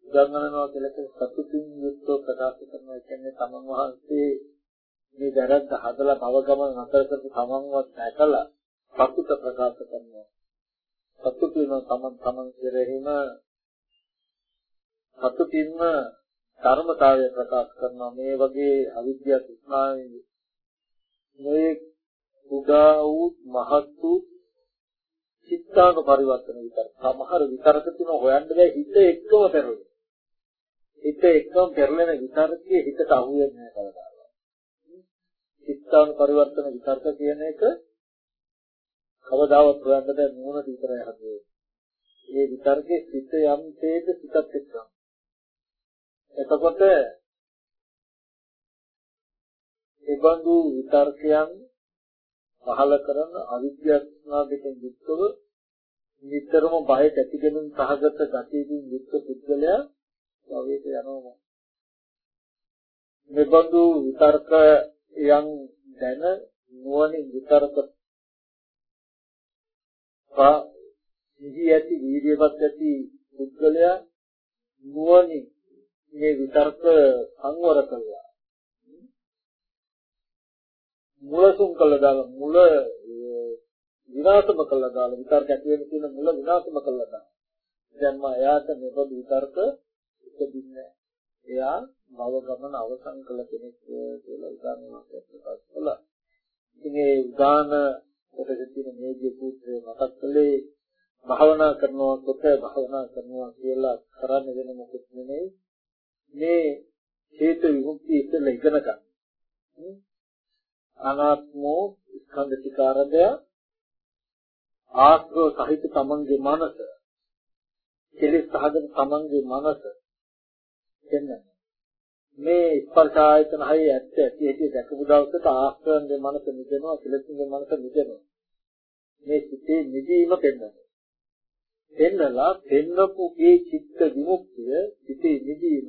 උදානනවා කියලා සතුටින් යුක්තව ප්‍රකාශ කරනවා කියන්නේ තමන් වහන්සේ මේ වැරද්ද හදලා භව ගමන නතර කරපු තමන්වත් දැකලා සතුට ප්‍රකාශ කරනවා. සතුටින් තමන් තමන් කෙරෙහිම සතුටින්ම ධර්මතාවය ප්‍රකාශ කරනවා. මේ වගේ අවිද්‍යාව තෘෂ්ණාවෙන් මේ උදා වූ මහත් වූ චිත්තාන පරිවර්තන විතර සමහර විතරක තුන හොයන්න බෑ හිත එක්කම පෙරලෙන. හිත එක්කම පෙරලෙන විතරකයේ හිතට අහු වෙන්නේ නැහැ කවදා. චිත්තාන පරිවර්තන විතර්ක කියන එක කවදාවත් හොයන්න බෑ නුවණ විතරයි හදන්නේ. මේ විතර්කයේ සිත යම් තේද සිතත් එක්ක. එතකොට ඒබඳු විතර්කයන් පහල කරන අවිද්‍යාත්මා දෙකෙන් යුක්තව නිතරම බයට ඇතිගෙනින් සහගත ගතියකින් යුක්ත පුද්ගලයා භවයට යනවා. මෙබඳු විතර්කයන් දැන නුවණින් විතර්ක පා නිදි ඇති වීර්යවත් ඇති පුද්ගලයා නුවණින් මේ විතර්ක සංවර කළා. මුලසුම් කළා දාලා මුල විනාශම කළා දාලා විතර්ක ඇති වෙන තියෙන මුල විනාශම කළා දාලා. දැන් මම එයාට මෙබඳු විතර්ක ඉපදින්නේ එයා භව ගමන අවසන් කළ කෙනෙක් කියලා උදාහරණයක් ප්‍රකාශ කළා. ඉතින් මේ උදාන කොටස තියෙන මේජේ පුත්‍රය මතක් කළේ භාවනා කරනවා කොට භාවනා කරනවා කියලා කරන්න වෙන මොකද නෙමෙයි මේ හේතු විමුක්තිය ඉස්සෙල්ලා ඉගෙන ගන්න. අනාත්මෝ ස්කන්ධ ටිකාරදය ආත්ම සහිත තමන්ගේ මනස කෙලෙස් සහගත තමන්ගේ මනස දෙන්න. මේ ස්පර්ශ ආයතන හය ඇත්ත ඇති ඇති දැකපු දවසට ආස්තවන්ගේ මනස නිදෙනවා කෙලෙස්ගේ මනස නිදෙනවා මේ සිතේ නිදීම පෙන්වනවා පෙන්නලා පෙන්නපු ඒ චිත්ත විමුක්තිය සිතේ නිදීම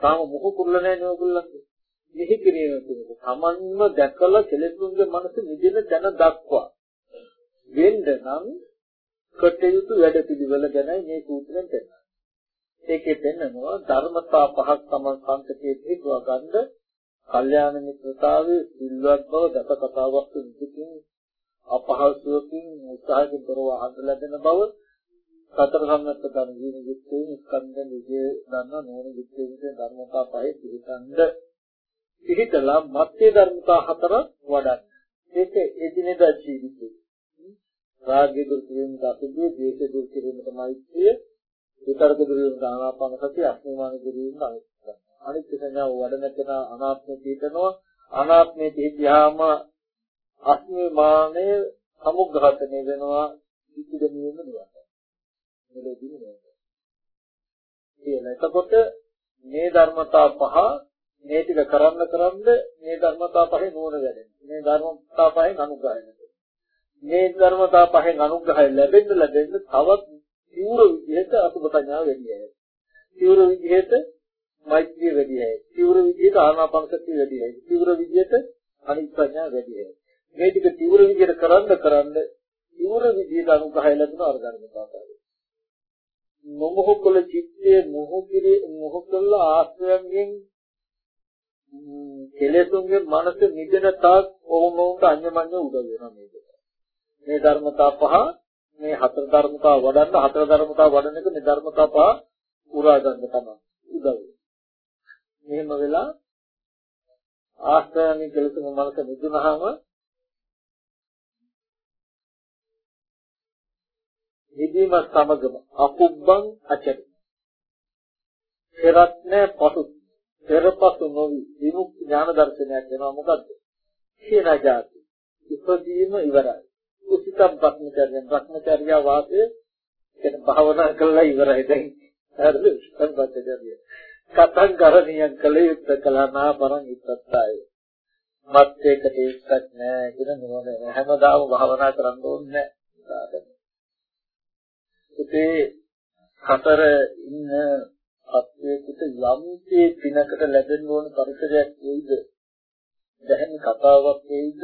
තාම මොහ කුල්ල නැහැ නේ ඔයගොල්ලන්ගේ. මෙහි කිරීම කියන්නේ තමන්ම දැකලා කෙලෙස්ුන්ගේ මනස නිදෙන තැන දක්වා. වෙන්න නම් කටයුතු වැඩ පිළිවෙල ගැනයි මේ සූත්‍රයෙන් පෙන්නන්නේ. ඒකේ පෙන්නනවා ධර්මතා පහක් තමයි සංකතයේ පිටුවා ගන්න කල්යාණ මිත්‍රතාවයේ සිල්වත් බව දස කතාවක් තුනකින් අපහසුවකින් උත්සාහයෙන් කරව අහන්න ලැබෙන බව සතර සම්මත ධර්ම ජීවන යුක්තේ ස්කන්ධ විජේ දන්න නෝන යුක්තේ ධර්මතා පහේ පිළිකන්ද පිළිතලා මත්යේ ධර්මතා හතර වඩන්න. ඒක එදිනෙදා ජීවිතේ. රාගය දුරු කිරීමට අපිදී දේශ දුරු කිරීමට මෛත්‍රිය විතරක දුරින් ආනාපාන සතිය අස්මිමාන දුරින් අනිත් සංඥාව වඩන කෙනා අනාත්මය පිටනවා අනාත්මයේ පිටියාම අස්මිමානයේ සමුග්ඝාතනය වෙනවා ඉතිදෙනියෙම නිවන. මෙලෙදී නේද? කියන එතකොට මේ ධර්මතා පහ මේ ටික කරන්න කරන්න මේ ධර්මතා පහේ නුවණ වැඩෙනවා. මේ ධර්මතා පහෙන් අනුග්‍රහය මේ ධර්මතා පහෙන් අනුග්‍රහය ලැබෙන්න ලැබෙන්න තවත් තීව්‍ර විදිහට අසුබ සංඥා වැඩි වෙයි. තීව්‍ර විදිහට මෛත්‍රිය වැඩි වෙයි. තීව්‍ර විදිහට ආනාපාන සතිය වැඩි වෙයි. තීව්‍ර විදිහට අනිත් සංඥා වැඩි වෙයි. මේ ටික තීව්‍ර විදිහට කරන්න කරන්න තීව්‍ර විදිහට අනුග්‍රහය ලැබෙන අර්ධර්මතාවය. මොහොකල චිත්තයේ මොහොකිරේ මොහොකල ආශ්‍රයයෙන් කෙලෙසුන්ගේ මනස නිදෙන තාක් ඕනෝන්ට අන්‍යමඤ්ඤ උදව් වෙනවා මේක. මේ ධර්මතා පහ මේ හතර ධර්මතාව වඩන්න හතර ධර්මතාව වඩන එක මේ ධර්මතාව පහ උරා ගන්න තමයි උදව්. මෙහෙම වෙලා ආස්තයන්ගේ කෙලෙසුම මනස නිදුනහම නිදීම සමගම අකුබ්බං අචරි. පෙරත් නැ පසු පෙරපසු නොවි විමුක්ති ඥාන දර්ශනයක් වෙනවා මොකද්ද? කියන જાති. ඉපදීම ඉවරයි. උසිතම් භක්මචර්යයන් භක්මචර්යා වාසය කියන භාවනා කළා ඉවරයි. දැන් හරිද? උසිතම් භක්මචර්යය කතං කරණියන් කළ යුක්ත කළා නා පරං ඉත්තත්තාය. මත්තේකට ඒකක් නෑ කියන නෝන හැමදාම භාවනා කරන්න ඕනේ නෑ ඉතේ හතර ඉන්න අත්‍යකිත යම්කේ පිනකට ලැබෙන්න ඕන පරිසරයක් වෙයිද? දැන් කතාවක් වෙයිද?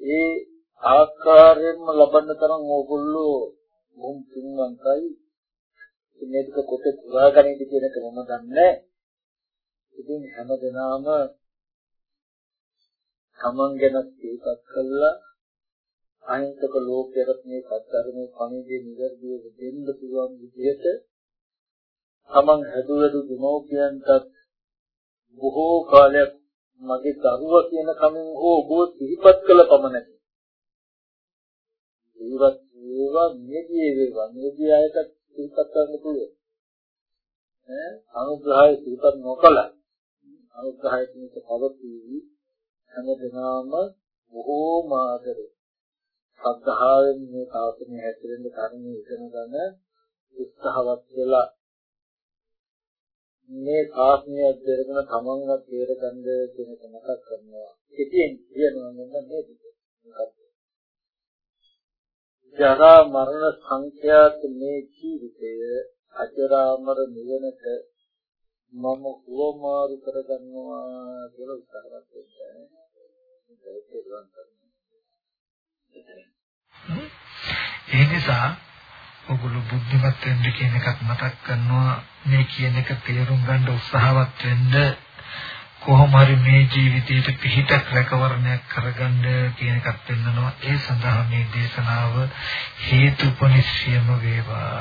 ඒ ආකාරයෙන්ම ලබන්න තරම් ඕගොල්ලෝ මුම් පින්වන්තයි. මේක කොටේ පුරා ගන්නද කියන එක මම දන්නේ ඉතින් හැමදෙනාම තමන් ගැන ඒකක් කළා. අහිංසක ලෝකයට මේ සත්‍යධර්මයේ පණිවිඩය නිවැරදිව දෙන්න පුළුවන් විදිහට තමන් හැදුවදු දෙමෝපියන්ටත් බොහෝ කාලයක් මගේ දරුවා කියන කමින් හෝ ඔබ සිහිපත් කළ පමණකි. ජීවත් වේවා නියදී වේවා. නියදී ආයත සිහිපත් කරන්න පුළුවන්. ඈ? අනුග්‍රහය සිහිපත් නොකළ. අනුග්‍රහයෙන් මේක පවතිවි. හැමදෙනාම බොහෝම ආදරේ සද්ධාවෙන් මේ තාපනේ හැසිරෙන්න කර්මයේ ඉගෙන ගන්න උත්සාහවත් වෙලා මේ ආත්මය දෙරගෙන තමන්වත් තේරගන්න කියන එක මතක් කරනවා. ඉතින් කියනවා නම් මේ මොකක්ද? ජරා මරණ සංඛ්‍යාත මේ ජීවිතය අජරාමර නිවනට මම හුවමාරු කරගන්නවා කියලා උත්සාහවත් වෙන්න. ඒ නිසා ඔගොල්ලෝ බුද්ධිමත් වෙන්න කියන එකත් මතක් කරනවා. මේ කියන එක තේරුම් ගන්න උත්සාහවත් වෙන්න කොහොම හරි මේ ජීවිතයේ පිහිටක් රැකවරණයක් කරගන්න කියන එකත් පෙන්නනවා ඒ සඳහා මේ දේශනාව හේතුපනිශ්චයම වේවා.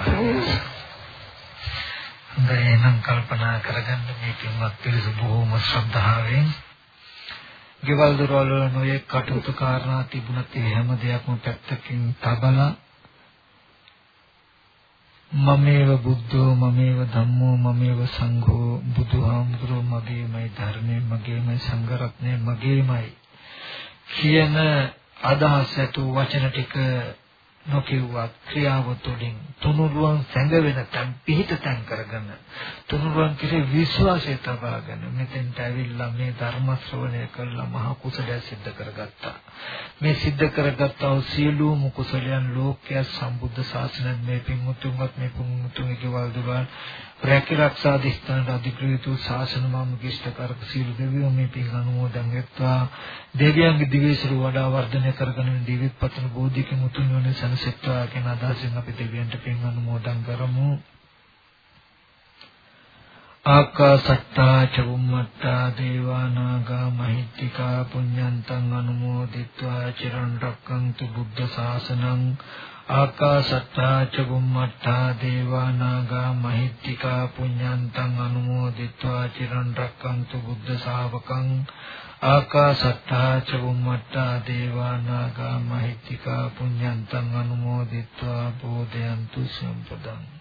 හොඳයි එහෙනම් කල්පනා කරගන්න මේ පින්වත් පිරිස බොහෝම ශ්‍රද්ධාවෙන් ගෙවල් දොරවල් වල නොයේ කටයුතු කාරණා තිබුණත් ඒ හැම දෙයක්ම පැත්තකින් තබලා මමේව බුද්ධෝ මමේව ධම්මෝ මමේව සංඝෝ බුදුහාමුදුරුවෝ මගේමයි ධර්මයේ මගේමයි සංඝ රත්නය මගේමයි කියන අදහස් ඇතු වචන ටික නොකියුවත් ක්‍රියාව තුළින් තුනුරුවන් සැඟවෙන තන් පිහිට තන් කරගෙන තුනුරුවන් කෙරේ විශ්වාසය තබාගෙන මෙතෙන්ට ඇවිල්ලා මේ ධර්ම ශ්‍රවණය කළා මහ කුසලයක් සිද්ධ කරගත්තා. මේ සිද්ධ කරගත්තා වූ සියලුම කුසලයන් ලෝකයේ සම්බුද්ධ ශාසනයෙන් මේ පින්මුතුන්වත් මේ පින්මුතුන්ගේ වල්දුවන් රැකිරක්ෂා දිස්ත්‍රාන්ත අධිකෘත ශාසන මාමුගිෂ්ඨකාරක සීල දෙවියෝ මේ පින් අනුමෝදන් වෙත්වා. දෙවියන්ගේ දිවිසිරු වඩා වර්ධනය කරගෙන දිවිත් පතන බෝධික මුතුන් වන සනසෙත්වා කියන අදහසින් අපි දෙවියන්ට පින් අනුමෝදන් කරමු. ආකාසත්තා චුම්මත්තා දේවානාගා මහිත්‍තිකා පුඤ්ඤන්තං අනුමෝදිත්වා චිරන් රක්කන්තු බුද්ධ ශාසනං ආකාසත්තා ච බුම්මත්තා දේවා නාග මහිත්‍තිකා පුඤ්ඤන්තං අනුමෝදිත්වා චිරන් රැක්කන්තු බුද්ධ ශාවකං. ආකාසත්තා ච බුම්මත්තා දේවා නාග මහිත්‍තිකා පුඤ්ඤන්තං අනුමෝදිත්වා. බෝධයන්තු සම්පදං.